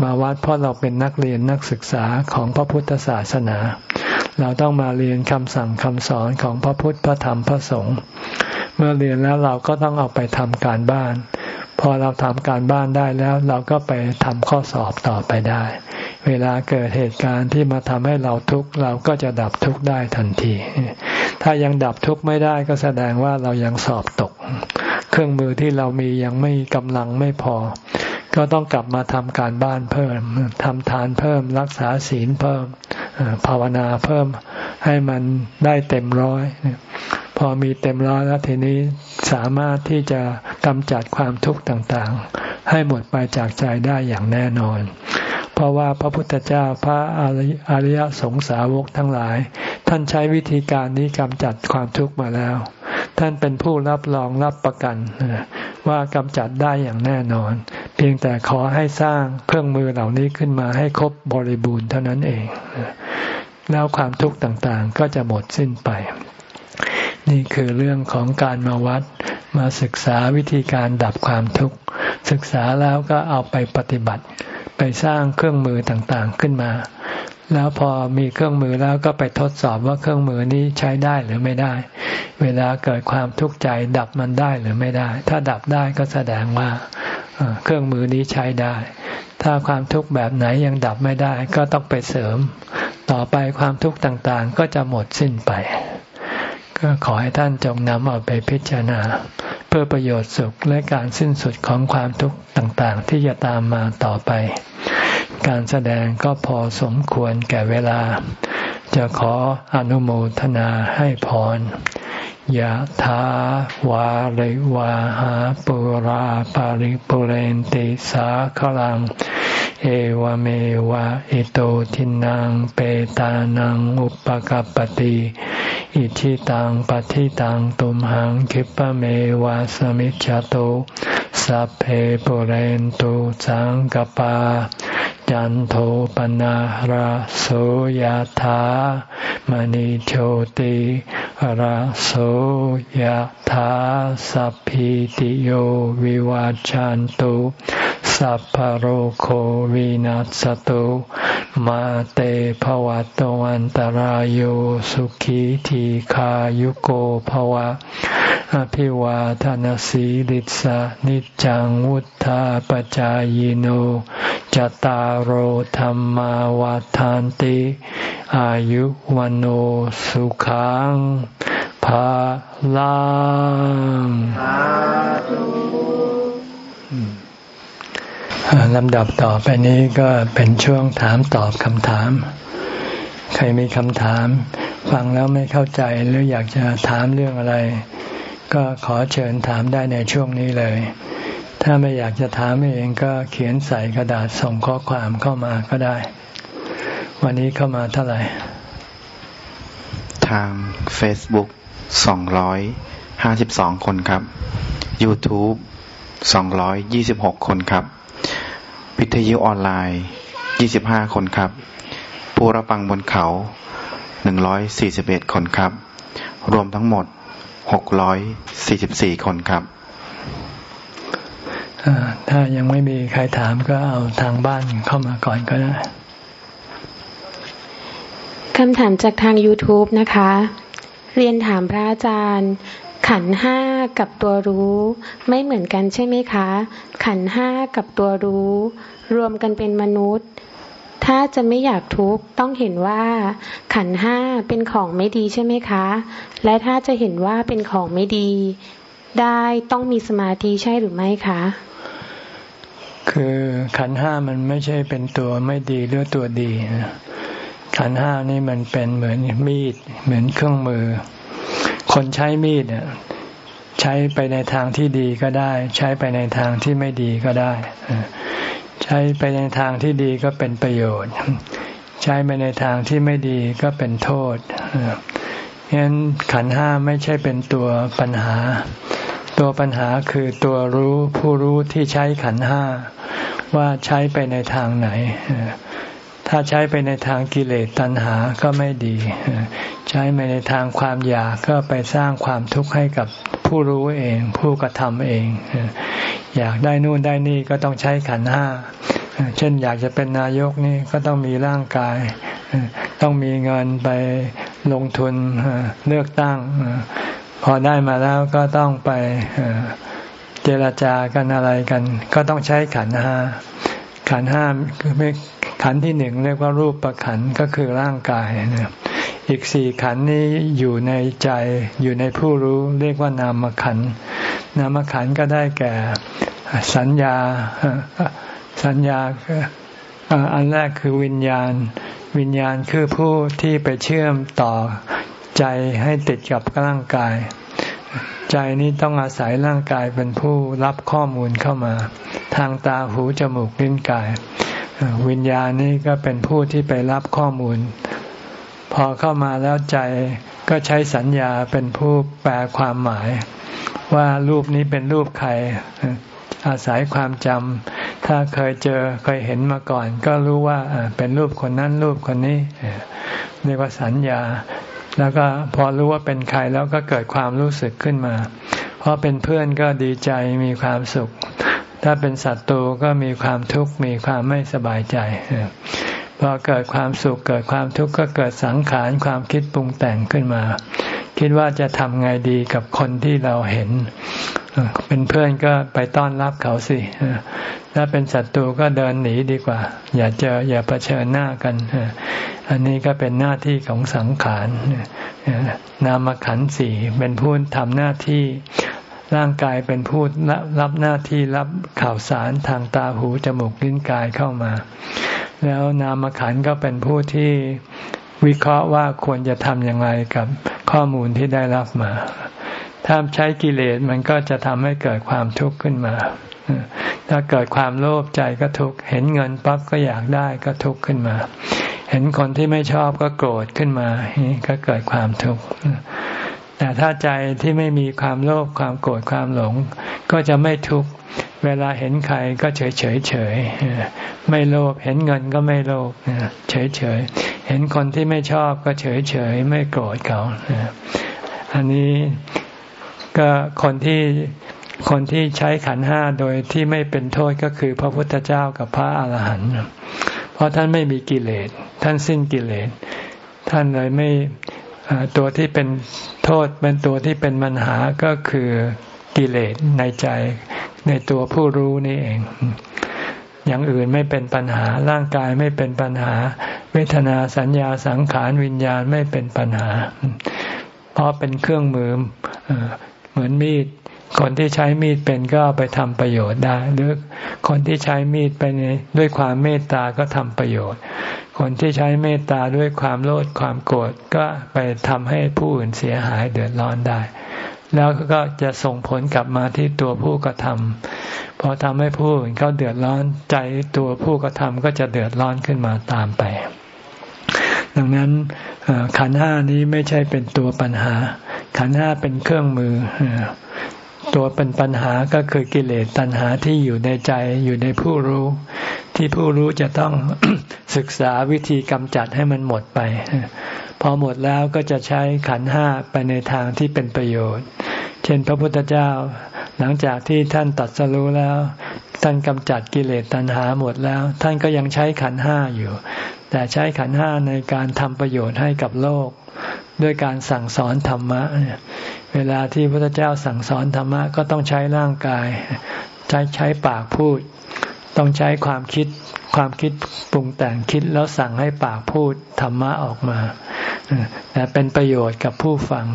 Speaker 1: มาวัดเพราะเราเป็นนักเรียนนักศึกษาของพระพุทธศาสนา เราต้องมาเรียนคำสั่งคำสอนของพระพุทธพระธรรมพระสงฆ์เมื่อเรียนแล้วเราก็ต้องเอาไปทำการบ้าน พอเราทำการบ้านได้แล้ว เราก็ไปทำข้อสอบต่อไปได้ เวลาเกิดเหตุการณ์ที่มาทำให้เราทุกข์เราก็จะดับทุกข์ได้ทันที ถ้ายังดับทุกข์ไม่ได้ก็แสดงว่าเรายังสอบตก เครื่องมือที่เรามียังไม่กำลังไม่พอ ก็ต้องกลับมาทำการบ้านเพิ่มทำทานเพิ่มรักษาศีลเพิ่มภาวนาเพิ่มให้มันได้เต็มร้อยพอมีเต็มร้อยแล้วทีนี้สามารถที่จะกำจัดความทุกข์ต่างๆ ให้หมดไปจากใจได้อย่างแน่นอน ราะว่าพระพุทธเจ้าพระอริยสงสาวกทั้งหลาย ท่านใช้วิธีการนี้กำจัดความทุกข์มาแล้ว ท่านเป็นผู้รับรองรับประกันว่ากำจัดได้อย่างแน่นอน เพียงแต่ขอให้สร้างเครื่องมือเหล่านี้ขึ้นมาให้ครบบริบูรณ์เท่านั้นเอง แล้วความทุกข์ต่างๆก็จะหมดสิ้นไป นี่คือเรื่องของการมาวัดมาศึกษาวิธีการดับความทุกข์ ศึกษาแล้วก็เอาไปปฏิบัติ ไปสร้างเครื่องมือต่างๆขึ้นมา แล้วพอมีเครื่องมือแล้วก็ไปทดสอบว่าเครื่องมือนี้ใช้ได้หรือไม่ได้ เวลาเกิดความทุกข์ใจดับมันได้หรือไม่ได้ ถ้าดับได้ก็แสดงว่าเครื่องมือนี้ใช้ได้ ถ้าความทุกข์แบบไหนยังดับไม่ได้ ก็ต้องไปเสริม ต่อไปความทุกข์ต่างๆ ก็จะหมดสิ้นไป ก็ขอให้ท่านจงนำเอาไปพิจารณา เพื่อประโยชน์สุขและการสิ้นสุดของความทุกข์ต่างๆ ที่จะตามมาต่อไป การแสดงก็พอสมควรแก่เวลา จะขออนุโมทนาให้พร ยะถาวาริวาหาปุราปาริปุเรนติสาขลัง เอวเมวะอิโตทินังเปตานังอุปกัปติอิทิตังปฏิตังตุมหังคิปะเมวะสมิจจโตสัพเพปุเรนตุสังกปา จันโทปนะระโสยธามณิโชติระโสยธาสัพพิติโยวิวาจันตุสัพพโรโควินัสตุมาเตภวัตวันตารโยสุขีทีขายุโกภวะ อภิวาทานสีลิสานิจังวุธาปจายโน จตารโหธรรมวาทานติ อายุวันโอสุขังภาลังลำดับต่อไปนี้ก็เป็นช่วงถามตอบคำถาม ใครมีคำถาม ฟังแล้วไม่เข้าใจหรืออยากจะถามเรื่องอะไร ก็ขอเชิญถามได้ในช่วงนี้เลย ถ้าไม่อยากจะถามเองก็เขียนใส่กระดาษส่งข้อความเข้ามาก็ได้ วันนี้เข้ามาเท่าไหร่
Speaker 2: ทาง Facebook 252 คนครับ YouTube 226 คนครับ วิทยุออนไลน์ 25 คนครับ ผู้รับฟังบนเขา 141 คนครับ รวมทั้งหมด 644 คนครับ
Speaker 1: ถ้ายังไม่มีใครถามก็เอาทางบ้านเข้ามาก่อนก็ได้
Speaker 3: คำถามจากทาง YouTube นะคะ เรียนถามพระอาจารย์ ขันห้ากับตัวรู้ ไม่เหมือนกันใช่ไหมคะ ขันห้ากับตัวรู้ รวมกันเป็นมนุษย์ ถ้าจะไม่อยากทุกข์ต้องเห็นว่า ขันห้าเป็นของไม่ดีใช่ไหมคะ และถ้าจะเห็นว่าเป็นของไม่ดี ได้ต้องมีสมาธิใช่หรือไม่คะ
Speaker 1: คือขันห้ามันไม่ใช่เป็นตัวไม่ดีหรือตัวดี ขันห้านี่มันเป็นเหมือนมีด เหมือนเครื่องมือ คนใช้มีดเนี่ยใช้ไปในทางที่ดีก็ได้ ใช้ไปในทางที่ไม่ดีก็ได้ ใช้ไปในทางที่ดีก็เป็นประโยชน์ ใช้ไปในทางที่ไม่ดีก็เป็นโทษฉะนั้นขันห้าไม่ใช่เป็นตัวปัญหา ตัวปัญหาคือตัวรู้ผู้รู้ที่ใช้ขันห้าว่าใช้ไปในทางไหน ถ้าใช้ไปในทางกิเลสตัณหาก็ไม่ดี ใช้ไปในทางความอยากก็ไปสร้างความทุกข์ให้กับผู้รู้เอง ผู้กระทำเอง อยากได้นู่นได้นี่ก็ต้องใช้ขันห้าเช่นอยากจะเป็นนายกนี่ก็ต้องมีร่างกาย ต้องมีเงินไปลงทุนเลือกตั้ง พอได้มาแล้วก็ต้องไปเจรจากันอะไรกัน ก็ต้องใช้ขันห้าขันห้าขันที่หนึ่งเรียกว่ารูปประขันก็คือร่างกายนะอีกสี่ขันนี้อยู่ในใจอยู่ในผู้รู้เรียกว่านามขันนามขันก็ได้แก่สัญญาสัญญาอันแรกคือวิญญาณ วิญญาณคือผู้ที่ไปเชื่อมต่อ ใจให้ติดกับร่างกาย ใจนี้ต้องอาศัยร่างกายเป็นผู้รับข้อมูลเข้ามา ทางตาหูจมูกลิ้นกาย วิญญาณนี่ก็เป็นผู้ที่ไปรับข้อมูล พอเข้ามาแล้วใจก็ใช้สัญญาเป็นผู้แปลความหมาย ว่ารูปนี้เป็นรูปใครอาศัยความจำถ้าเคยเจอเคยเห็นมาก่อน ก็รู้ว่าเป็นรูปคนนั้นรูปคนนี้เรียกว่าสัญญา แล้วก็พอรู้ว่าเป็นใครแล้วก็เกิดความรู้สึกขึ้นมา เพราะเป็นเพื่อนก็ดีใจมีความสุข ถ้าเป็นศัตรูก็มีความทุกข์มีความไม่สบายใจพอเกิดความสุขเกิดความทุกข์ก็เกิดสังขารความคิดปรุงแต่งขึ้นมา คิดว่าจะทำไงดีกับคนที่เราเห็น เป็นเพื่อนก็ไปต้อนรับเขาสิถ้าเป็นศัตรูก็เดินหนีดีกว่า อย่าเจออย่าเผชิญหน้ากันอันนี้ก็เป็นหน้าที่ของสังขารนามขันสี่เป็นผู้ทำหน้าที่ร่างกายเป็นผู้รับหน้าที่รับข่าวสารทางตาหูจมูกลิ้นกายเข้ามา แล้วนามขันก็เป็นผู้ที่วิเคราะห์ว่าควรจะทำอยังไงกับข้อมูลที่ได้รับมา ถ้าใช้กิเลสมันก็จะทำให้เกิดความทุกข์ขึ้นมา ถ้าเกิดความโลภใจก็ทุกข์ เห็นเงินปั๊บก็อยากได้ก็ทุกข์ขึ้นมา เห็นคนที่ไม่ชอบก็โกรธขึ้นมา ก็เกิดความทุกข์ แต่ถ้าใจที่ไม่มีความโลภความโกรธความหลง ก็จะไม่ทุกข์ เวลาเห็นใครก็เฉยเฉยเฉย ไม่โลภ เห็นเงินก็ไม่โลภ เฉยเฉย เห็นคนที่ไม่ชอบก็เฉยเฉยไม่โกรธเขาอันนี้ ก็คนที่คนที่ใช้ขันห้าโดยที่ไม่เป็นโทษก็คือพระพุทธเจ้ากับพระอาหารหันต์เพราะท่านไม่มีกิเลส ท่านสิ้นกิเลส ท่านเลยไม่ตัวที่เป็นโทษเป็นตัวที่เป็นปัญหาก็คือกิเลสในใจในตัวผู้รู้นี่เอง อย่างอื่นไม่เป็นปัญหาร่างกายไม่เป็นปัญหา เวทนาสัญญาสังขารวิญญาณไม่เป็นปัญหา เพราะเป็นเครื่องมือ เหมือนมีด คนที่ใช้มีดเป็นก็ไปทำประโยชน์ได้ หรือคนที่ใช้มีดไปด้วยความเมตตาก็ทำประโยชน์ คนที่ใช้เมตตาด้วยความโลภความโกรธก็ไปทำให้ผู้อื่นเสียหายเดือดร้อนได้ แล้วก็จะส่งผลกลับมาที่ตัวผู้กระทำพอทำให้ผู้อื่นเขาเดือดร้อนใจตัวผู้กระทำก็จะเดือดร้อนขึ้นมาตามไปดังนั้นขันห้านี้ไม่ใช่เป็นตัวปัญหา ขันห้าเป็นเครื่องมือ ตัวเป็นปัญหาก็คือกิเลสตัณหาที่อยู่ในใจอยู่ในผู้รู้ ที่ผู้รู้จะต้องศึกษาวิธีกำจัดให้มันหมดไป พอหมดแล้วก็จะใช้ขันห้าไปในทางที่เป็นประโยชน์ เช่นพระพุทธเจ้าหลังจากที่ท่านตัดสรู้แล้ว ท่านกำจัดกิเลสตัณหาหมดแล้ว ท่านก็ยังใช้ขันห้าอยู่ แต่ใช้ขันห้าในการทำประโยชน์ให้กับโลก ด้วยการสั่งสอนธรรมะ เวลาที่พระเจ้าสั่งสอนธรรมะก็ต้องใช้ร่างกาย ใช้ใช้ปากพูด ต้องใช้ความคิดความคิดปรุงแต่งคิดแล้วสั่งให้ปากพูดธรรมะออกมาแต่เป็นประโยชน์กับผู้ฟัง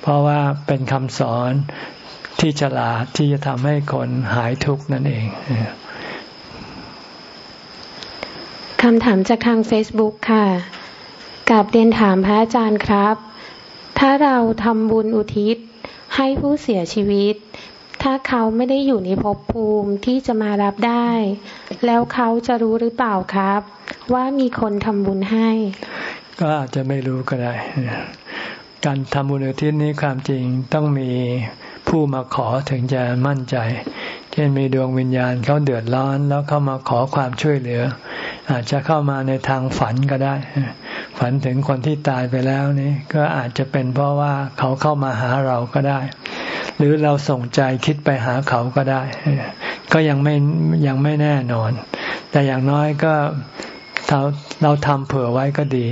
Speaker 1: เพราะว่าเป็นคำสอนที่ฉลาดที่จะทำให้คนหายทุกข์นั่นเอง
Speaker 3: คำถามจากทาง Facebook ค่ะ กับเรียนถามพระอาจารย์ครับ ถ้าเราทำบุญอุทิศให้ผู้เสียชีวิต ถ้าเขาไม่ได้อยู่ในภพภูมิที่จะมารับได้ แล้วเขาจะรู้หรือเปล่าครับ ว่ามีคนทำบุญให้
Speaker 1: ก็อาจจะไม่รู้ก็ได้ การทำบุญอุทิศนี้ความจริงต้องมีผู้มาขอถึงจะมั่นใจ เช่นมีดวงวิญญาณเขาเดือดร้อนแล้วเข้ามาขอความช่วยเหลือ อาจจะเข้ามาในทางฝันก็ได้ ฝันถึงคนที่ตายไปแล้วนี่ก็อาจจะเป็นเพราะว่าเขาเข้ามาหาเราก็ได้ หรือเราส่งใจคิดไปหาเขาก็ได้ ก็ยังไม่ยังไม่แน่นอน แต่อย่างน้อยก็เราเราทำเผื่อไว้ก็ดี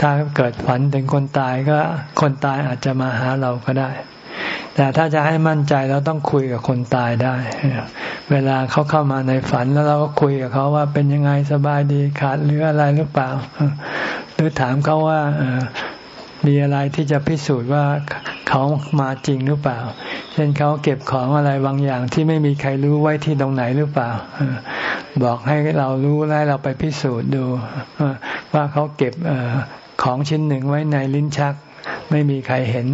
Speaker 1: ถ้าเกิดฝันถึงคนตายก็คนตายอาจจะมาหาเราก็ได้ แต่ถ้าจะให้มั่นใจเราต้องคุยกับคนตายได้ เวลาเขาเข้ามาในฝันแล้วเราก็คุยกับเขาว่าเป็นยังไงสบายดีขาดหรืออะไรหรือเปล่า หรือถามเขาว่ามีอะไรที่จะพิสูจน์ว่าเขามาจริงหรือเปล่า เช่นเขาเก็บของอะไรบางอย่างที่ไม่มีใครรู้ไว้ที่ตรงไหนหรือเปล่า บอกให้เรารู้แล้เราไปพิสูจน์ดู ว่าเขาเก็บของชิ้นหนึ่งไว้ในลิ้นชัก ไม่มีใครเห็น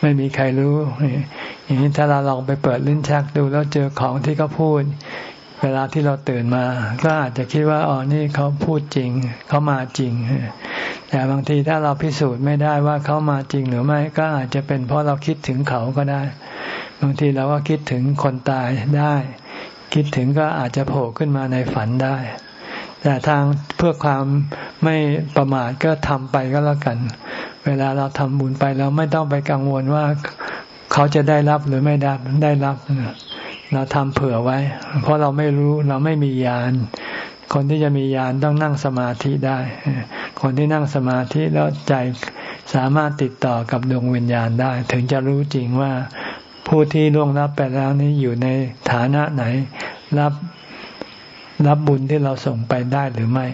Speaker 1: ไม่มีใครรู้ อย่างนี้ถ้าเราลองไปเปิดลิ้นชักดูแล้วเจอของที่เขาพูด เวลาที่เราตื่นมา ก็อาจจะคิดว่าอ๋อนี่เขาพูดจริง เขามาจริง แต่บางทีถ้าเราพิสูจน์ไม่ได้ว่าเขามาจริงหรือไม่ก็อาจจะเป็นเพราะเราคิดถึงเขาก็ได้ บางทีเราก็คิดถึงคนตายได้ คิดถึงก็อาจจะโผล่ขึ้นมาในฝันได้ แต่ทางเพื่อความไม่ประมาทก็ทำไปก็แล้วกัน เวลาเราทำบุญไปเราไม่ต้องไปกังวลว่าเขาจะได้รับหรือไม่ได้ได้รับ เราทำเผื่อไว้ เพราะเราไม่รู้เราไม่มียาน คนที่จะมียานต้องนั่งสมาธิได้ คนที่นั่งสมาธิแล้วใจสามารถติดต่อกับดวงวิญญาณได้ ถึงจะรู้จริงว่าผู้ที่ล่วงรับไปแล้วนี้อยู่ในฐานะไหน รับ รับบุญที่เราส่งไปได้หรือไม่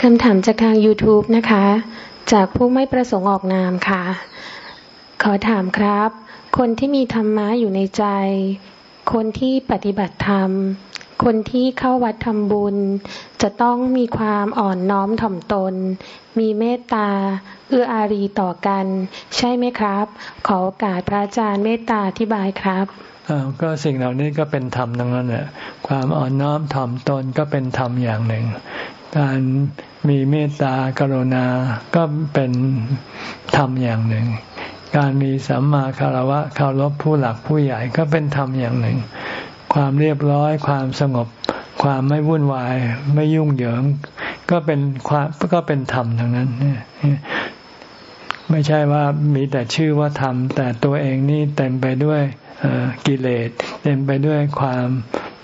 Speaker 3: คำถามจากทาง YouTube นะคะ จากผู้ไม่ประสงค์ออกนามค่ะ ขอถามครับ คนที่มีธรรมะอยู่ในใจ คนที่ปฏิบัติธรรม คนที่เข้าวัดทำบุญ จะต้องมีความอ่อนน้อมถ่อมตน มีเมตตา เอื้ออารีต่อกัน ใช่ไหมครับ ขอโอกาสพระอาจารย์เมตตาอธิบายครับ
Speaker 1: ก็สิ่งเหล่านี้ก็เป็นธรรมทั้งนั้นแหละความอ่อนน้อมถ่อมตนก็เป็นธรรมอย่างหนึ่ง การมีเมตตากรุณาก็เป็นธรรมอย่างหนึ่ง การมีสัมมาคารวะเคารพผู้หลักผู้ใหญ่ก็เป็นธรรมอย่างหนึ่ง ความเรียบร้อยความสงบ ความไม่วุ่นวาย ไม่ยุ่งเหยิง ก็เป็นความก็เป็นธรรมทั้งนั้นไม่ใช่ว่ามีแต่ชื่อว่าธรรมแต่ตัวเองนี่เต็มไปด้วย กิเลสเต็มไปด้วยความ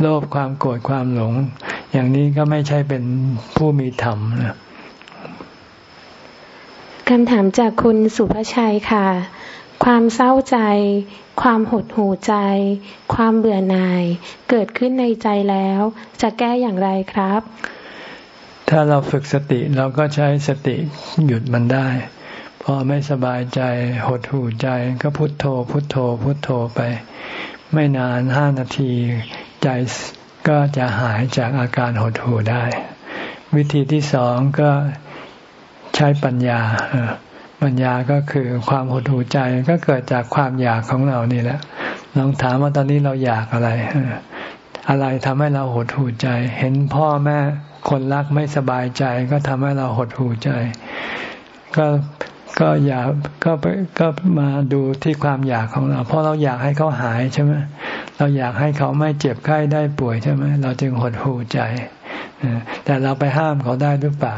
Speaker 1: โลภความโกรธความหลง อย่างนี้ก็ไม่ใช่เป็นผู้มีธรรมนะ
Speaker 3: คำถามจากคุณสุภชัยค่ะ ความเศร้าใจ ความหดหู่ใจ ความเบื่อหน่าย เกิดขึ้นในใจแล้ว จะแก้อย่างไรครับ
Speaker 1: ถ้าเราฝึกสติเราก็ใช้สติหยุดมันได้ พอไม่สบายใจหดหู่ใจก็พุโทโธ พุโทโธ พุโทโธไป ไม่นานห้านาทีใจก็จะหายจากอาการหดหู่ได้ วิธีที่สองก็ใช้ปัญญา ปัญญาก็คือความหดหู่ใจก็เกิดจากความอยากของเรานี่แหละลองถามว่าตอนนี้เราอยากอะไร อะไรทำให้เราหดหู่ใจ เห็นพ่อแม่คนรักไม่สบายใจ ก็ทำให้เราหดหู่ใจ ก็ ก็อย่าก็ไปก็มาดูที่ความอยากของเรา เพราะเราอยากให้เขาหายใช่ไหมเราอยากให้เขาไม่เจ็บไข้ได้ป่วยใช่ไหมเราจึงหดหูใจแต่เราไปห้ามเขาได้หรือเปล่า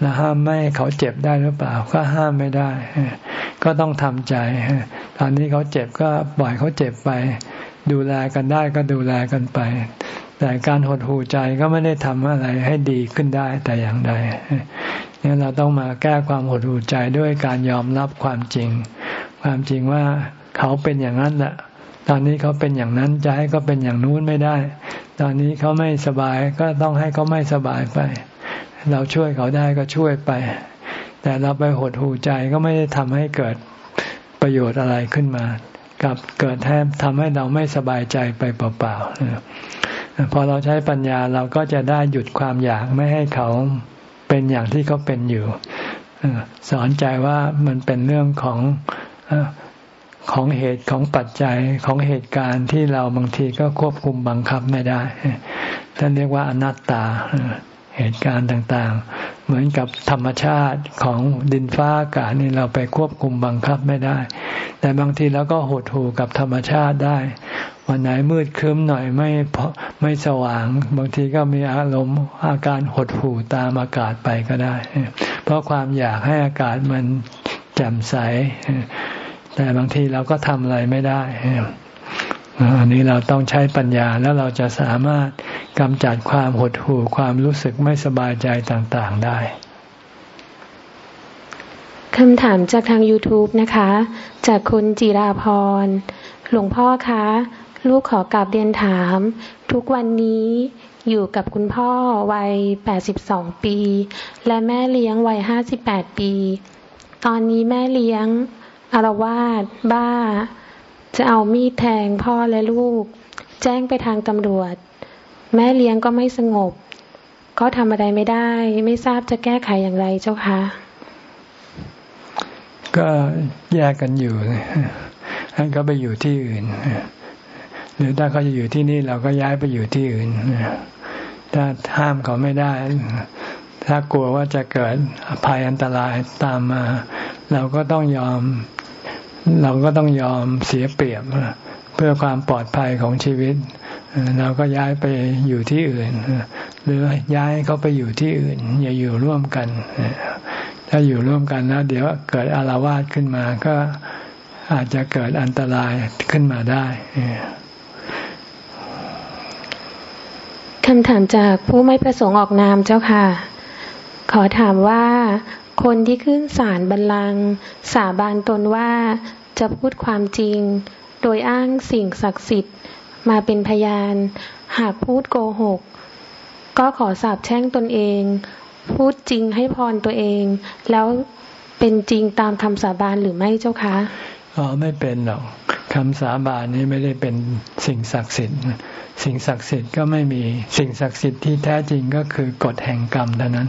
Speaker 1: เราห้ามไม่ให้เขาเจ็บได้หรือเปล่า ก็ห้ามไม่ได้ ก็ต้องทำใจตอนนี้เขาเจ็บก็ปล่อยเขาเจ็บไป ดูแลกันได้ก็ดูแลกันไป แต่การหดหูใจก็ไม่ได้ทำอะไรให้ดีขึ้นได้แต่อย่างใด นี่เราต้องมาแก้ความหดหู่ใจด้วยการยอมรับความจริง ความจริงว่าเขาเป็นอย่างนั้นแหละตอนนี้เขาเป็นอย่างนั้นจะให้เขาเป็นอย่างนู้นไม่ได้ ตอนนี้เขาไม่สบายก็ต้องให้เขาไม่สบายไป เราช่วยเขาได้ก็ช่วยไป แต่เราไปหดหูใจก็ไม่ได้ทำให้เกิดประโยชน์อะไรขึ้นมา กับเกิดแทบทำให้เราไม่สบายใจไปเปล่าๆพอเราใช้ปัญญาเราก็จะได้หยุดความอยากไม่ให้เขา เป็นอย่างที่เขาเป็นอยู่สอนใจว่ามันเป็นเรื่องของของเหตุของปัจจัยของเหตุการณ์ที่เราบางทีก็ควบคุมบังคับไม่ได้ท่านเรียกว่าอนัตตา เหตุการณ์ต่างๆ เหมือนกับธรรมชาติของดินฟ้าอากาศนี่เราไปควบคุมบังคับไม่ได้ แต่บางทีเราก็หดหู่กับธรรมชาติได้ วันไหนมืดครึ้มหน่อยไม่ไม่สว่าง บางทีก็มีอารมณ์อาการหดหู่ตามอากาศไปก็ได้ เพราะความอยากให้อากาศมันแจ่มใส แต่บางทีเราก็ทำอะไรไม่ได้ อันนี้เราต้องใช้ปัญญาแล้วเราจะสามารถกำจัดความหดหู่ความรู้สึกไม่สบายใจต่างๆได้
Speaker 3: คำถามจากทาง YouTube นะคะ จากคุณจิราพร หลวงพ่อคะ ลูกขอกลับเรียนถาม ทุกวันนี้อยู่กับคุณพ่อวัย 82 ปี และแม่เลี้ยงวัย 58 ปี ตอนนี้แม่เลี้ยงอารวาสบ้า จะเอามีดแทงพ่อและลูก แจ้งไปทางตำรวจ แม่เลี้ยงก็ไม่สงบ ก็ทำอะไรไม่ได้ ไม่ทราบจะแก้ไขอย่างไรเจ้าคะ
Speaker 1: ก็แยกกันอยู่ให้เขาไปอยู่ที่อื่น หรือถ้าเขาจะอยู่ที่นี่เราก็ย้ายไปอยู่ที่อื่นถ้าห้ามเขาไม่ได้ ถ้ากลัวว่าจะเกิดภัยอันตรายตามมา เราก็ต้องยอม เราก็ต้องยอมเสียเปรียบเพื่อความปลอดภัยของชีวิต เราก็ย้ายไปอยู่ที่อื่น หรือย้ายเขาไปอยู่ที่อื่น อย่าอยู่ร่วมกัน ถ้าอยู่ร่วมกันแล้วเดี๋ยวเกิดอารวาสขึ้นมาก็อาจจะเกิดอันตรายขึ้นมาได้
Speaker 3: คำถามจากผู้ไม่ประสงค์ออกนามเจ้าค่ะ ขอถามว่าคนที่ขึ้นศาลบัลลังก์สาบานตนว่า จะพูดความจริง โดยอ้างสิ่งศักดิ์สิทธิ์มาเป็นพยาน หากพูดโกหก ก็ขอสาบแช่งตนเอง พูดจริงให้พรตัวเอง แล้วเป็นจริงตามคำสาบานหรือไม่เจ้าคะ
Speaker 1: อ๋อไม่เป็นหรอกคำสาบานนี้ไม่ได้เป็นสิ่งศักดิ์สิทธิ์สิ่งศักดิ์สิทธิ์ก็ไม่มีสิ่งศักดิ์สิทธิ์ที่แท้จริงก็คือกฎแห่งกรรมเท่านั้น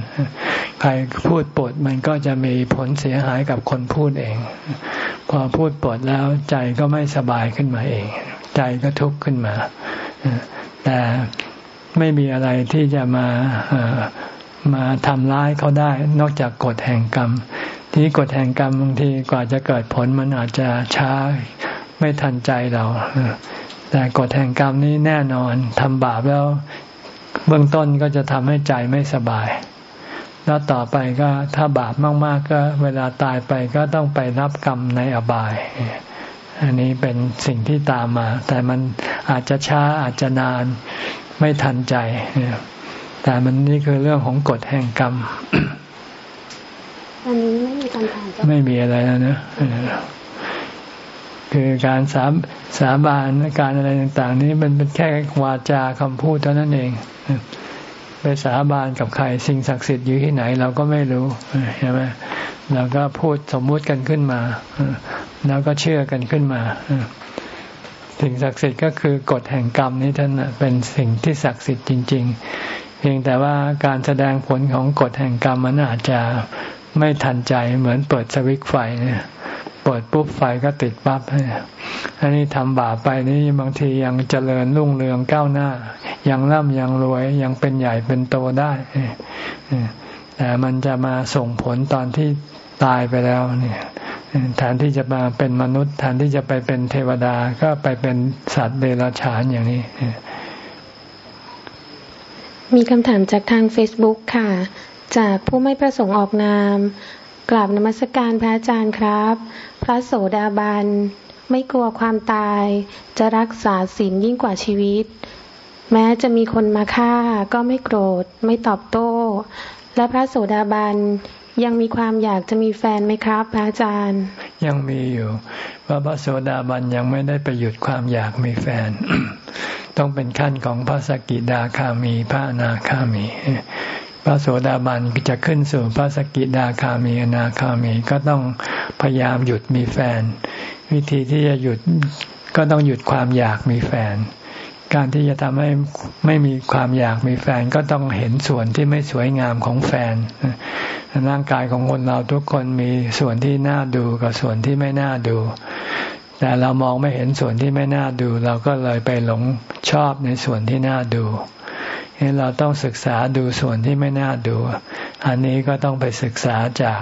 Speaker 1: ใครพูดปดมันก็จะมีผลเสียหายกับคนพูดเอง พอพูดปลดแล้วใจก็ไม่สบายขึ้นมาเอง ใจก็ทุกข์ขึ้นมา แต่ไม่มีอะไรที่จะมามาทำร้ายเขาได้ นอกจากกฎแห่งกรรม ที่กฎแห่งกรรมบางทีกว่าจะเกิดผลมันอาจจะช้าไม่ทันใจเรา แต่กฎแห่งกรรมนี้แน่นอนทำบาปแล้ว เบื้องต้นก็จะทำให้ใจไม่สบาย แล้วต่อไปก็ถ้าบาปมาก ๆ ก็เวลาตายไปก็ต้องไปรับกรรมในอบาย อันนี้เป็นสิ่งที่ตามมา แต่มันอาจจะช้าอาจจะนานไม่ทันใจ แต่มันนี่คือเรื่องของกฎแห่งกรรม
Speaker 3: อันนี้ไม่มีคำถาม
Speaker 1: ไม่มีอะไรแล้วนะคือการสาสาบานการอะไรต่าง ๆ นี้มันเป็นแค่วาจาคำพูดเท่านั้นเอง ไปสาบานกับใครสิ่งศักดิ์สิทธิ์อยู่ที่ไหน เราก็ไม่รู้ใช่ไหมแล้วก็พูดสมมุติกันขึ้นมาแล้วก็เชื่อกันขึ้นมาสิ่งศักดิ์สิทธิ์ก็คือกฎแห่งกรรมนี้ท่านเป็นสิ่งที่ศักดิ์สิทธิ์จริง ๆ เพียงแต่ว่าการแสดงผลของกฎแห่งกรรมมันอาจจะไม่ทันใจเหมือนเปิดสวิตไฟเนี่ย ปิดปุ๊บไฟก็ติดปั๊บอันนี้ทำบาปไปนี่บางทียังเจริญรุ่งเรืองก้าวหน้า ยังร่ำยังรวยยังเป็นใหญ่เป็นโตได้แต่มันจะมาส่งผลตอนที่ตายไปแล้วเนี่ยแทนที่จะมาเป็นมนุษย์แทนที่จะไปเป็นเทวดาก็ไปเป็นสัตว์เดรัจฉานอย่างนี้
Speaker 3: มีคำถามจากทาง Facebook ค่ะ จากผู้ไม่ประสงค์ออกนาม กราบนมัสการพระอาจารย์ครับ พระโสดาบันไม่กลัวความตาย จะรักษาศีลยิ่งกว่าชีวิต แม้จะมีคนมาฆ่าก็ไม่โกรธ ไม่ตอบโต้ และพระโสดาบันยังมีความอยากจะมีแฟนไหมครับพระอาจารย์
Speaker 1: ยังมีอยู่เพราะพระโสดาบันยังไม่ได้ไปหยุดความอยากมีแฟน ต้องเป็นขั้นของพระสกิดาคามีพระนาคามี พระโสดาบันจะขึ้นสู่พระสกิดาคามีอนาคามีก็ต้องพยายามหยุดมีแฟน วิธีที่จะหยุดก็ต้องหยุดความอยากมีแฟน การที่จะทำให้ไม่มีความอยากมีแฟนก็ต้องเห็นส่วนที่ไม่สวยงามของแฟนร่างกายของคนเราทุกคนมีส่วนที่น่าดูกับส่วนที่ไม่น่าดู แต่เรามองไม่เห็นส่วนที่ไม่น่าดู เราก็เลยไปหลงชอบในส่วนที่น่าดู เราต้องศึกษาดูส่วนที่ไม่น่าดู อันนี้ก็ต้องไปศึกษาจาก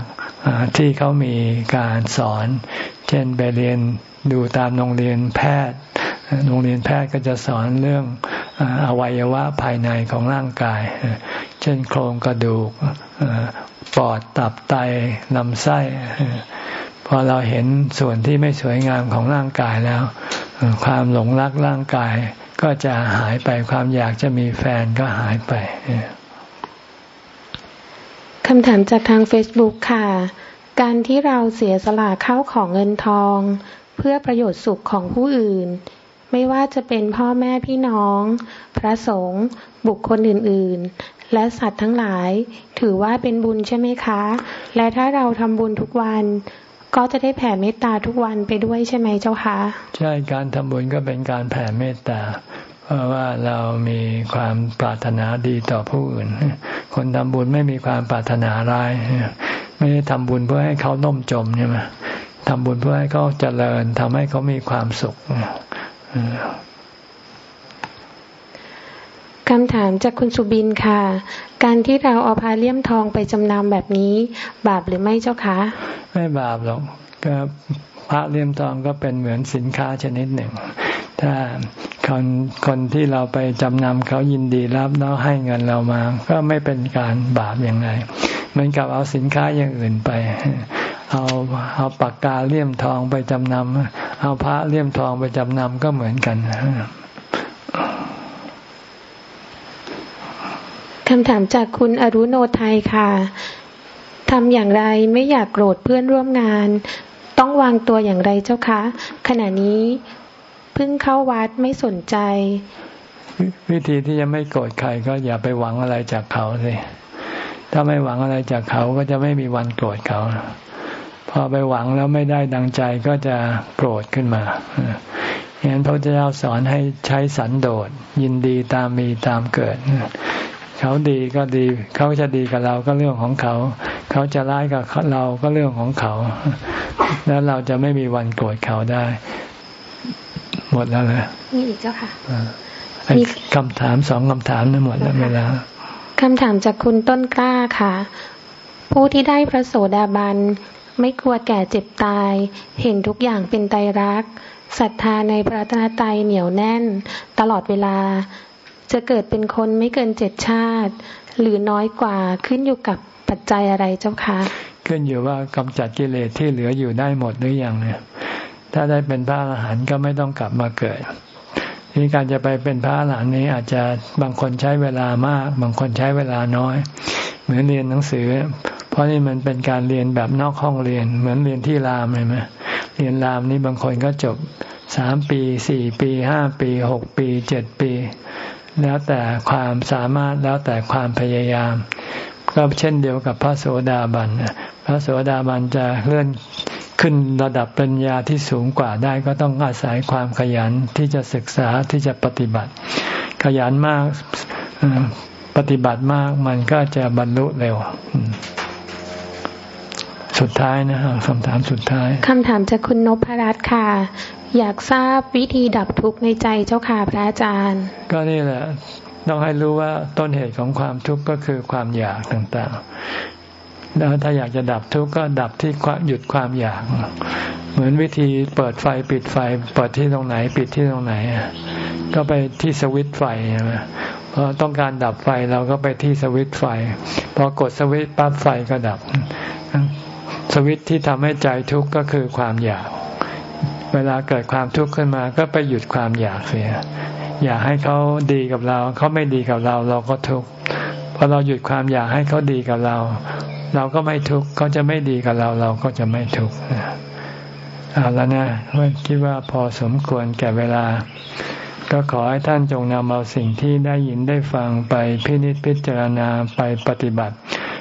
Speaker 1: ที่เขามีการสอน เช่นไปเรียนดูตามโรงเรียนแพทย์ โรงเรียนแพทย์ก็จะสอนเรื่องอวัยวะภายในของร่างกาย เช่นโครงกระดูก ปอด ตับ ไต ลำไส้ พอเราเห็นส่วนที่ไม่สวยงามของร่างกายแล้ว ความหลงรักร่างกาย ก็จะหายไปความอยากจะมีแฟนก็หายไป
Speaker 3: คำถามจากทาง Facebook ค่ะ การที่เราเสียสละเข้าของเงินทอง เพื่อประโยชน์สุขของผู้อื่น ไม่ว่าจะเป็นพ่อแม่พี่น้อง พระสงฆ์บุคคลอื่น ๆ และสัตว์ทั้งหลาย ถือว่าเป็นบุญใช่ไหมคะ และถ้าเราทำบุญทุกวัน ก็จะได้แผ่เมตตาทุกวันไปด้วยใช่ไหมเจ้าคะ
Speaker 1: ใช่การทำบุญก็เป็นการแผ่เมตตา เพราะว่าเรามีความปรารถนาดีต่อผู้อื่น คนทำบุญไม่มีความปรารถนาร้ายไม่ได้ทำบุญเพื่อให้เขาน่มจมใช่ไหมทำบุญเพื่อให้เขาเจริญทำให้เขามีความสุข
Speaker 3: คำถามจากคุณสุบินค่ะ การที่เราเอาพาเลี่ยมทองไปจำนำแบบนี้ บาปหรือไม่เจ้าคะ
Speaker 1: ไม่บาปหรอกก็พระเลี่ยมทองก็เป็นเหมือนสินค้าชนิดหนึ่ง ถ้าคนคนที่เราไปจำนำเขายินดีรับแล้วให้เงินเรามา ก็ไม่เป็นการบาปอย่างไรเหมือนกับเอาสินค้าอย่างอื่นไป เอาเอาปากกาเลี่ยมทองไปจำนำเอาพระเลี่ยมทองไปจำนำก็เหมือนกัน
Speaker 3: คำถามจากคุณอรุโนไทยค่ะทำอย่างไรไม่อยากโกรธเพื่อนร่วมงาน ต้องวางตัวอย่างไรเจ้าคะ ขณะนี้เพิ่งเข้าวัดไม่สนใจ
Speaker 1: วิธีที่จะไม่โกรธใครก็อย่าไปหวังอะไรจากเขาสิถ้าไม่หวังอะไรจากเขาก็จะไม่มีวันโกรธเขาพอไปหวังแล้วไม่ได้ดังใจก็จะโกรธขึ้นมาอย่างนั้นพระเจ้าสอนให้ใช้สันโดษยินดีตามมีตามเกิด เขาดีก็ดี เขาจะดีกับเราก็เรื่องของเขา เขาจะร้ายกับเราก็เรื่องของเขา แล้วเราจะไม่มีวันโกรธเขาได้ หมดแล้วเลย
Speaker 3: มีอีกเจ้าค่ะ
Speaker 1: มีคำถามสองคำถามนั่นหมดแล้วเวลา
Speaker 3: คำถามจากคุณต้นกล้าค่ะ ผู้ที่ได้พระโสดาบันไม่กลัวแก่เจ็บตาย เห็นทุกอย่างเป็นไตรักศรัทธาในพระตนตรัยเหนียวแน่น ตลอดเวลา จะเกิดเป็นคนไม่เกินเจ็ดชาติ หรือน้อยกว่าขึ้นอยู่กับปัจจัยอะไรเจ้าคะ
Speaker 1: ขึ้นอยู่ว่ากำจัดกิเลสที่เหลืออยู่ได้หมดหรือยังเนี่ยถ้าได้เป็นพระอรหันต์ก็ไม่ต้องกลับมาเกิดนี่การจะไปเป็นพระอรหันต์นี้อาจจะบางคนใช้เวลามาก บางคนใช้เวลาน้อย เหมือนเรียนหนังสือ เพราะนี่มันเป็นการเรียนแบบนอกห้องเรียน เหมือนเรียนที่รามเลยไหมเรียนรามนี่บางคนก็จบสามปีสี่ปีห้าปีหกปีเจ็ดปี แล้วแต่ความสามารถแล้วแต่ความพยายาม ก็เช่นเดียวกับพระโสดาบันพระโสดาบันจะเลื่อนขึ้นระดับปัญญาที่สูงกว่าได้ก็ต้องอาศัยความขยันที่จะศึกษาที่จะปฏิบัติ ขยันมากปฏิบัติมากมันก็จะบรรลุเร็ว สุดท้ายนะคำถามสุดท้าย
Speaker 3: คำถามจากคุณนพรัตน์ค่ะ อยากทราบวิธีดับทุกข์ในใจเจ้าค่ะพระอาจารย์
Speaker 1: ก็นี่แหละต้องให้รู้ว่าต้นเหตุของความทุกข์ก็คือความอยากต่างแล้วถ้าอยากจะดับทุกข์ก็ดับที่หยุดความอยาก เหมือนวิธีเปิดไฟปิดไฟ เปิดที่ตรงไหนปิดที่ตรงไหน ก็ไปที่สวิตไฟใช่ไหมพอต้องการดับไฟเราก็ไปที่สวิตไฟ พอกดสวิตปั๊บไฟก็ดับ สวิตที่ทำให้ใจทุกข์ก็คือความอยาก เวลาเกิดความทุกข์ขึ้นมา ก็ไปหยุดความอยากเสีย อยากให้เขาดีกับเรา เขาไม่ดีกับเรา เราก็ทุกข์พอเราหยุดความอยากให้เขาดีกับเรา เราก็ไม่ทุกข์เขาจะไม่ดีกับเรา เราก็จะไม่ทุกข์เอาแล้วนะคิดว่าพอสมควรแก่เวลา ก็ขอให้ท่านจงนำเอาสิ่งที่ได้ยินได้ฟังไปพินิจพิจารณาไปปฏิบัติ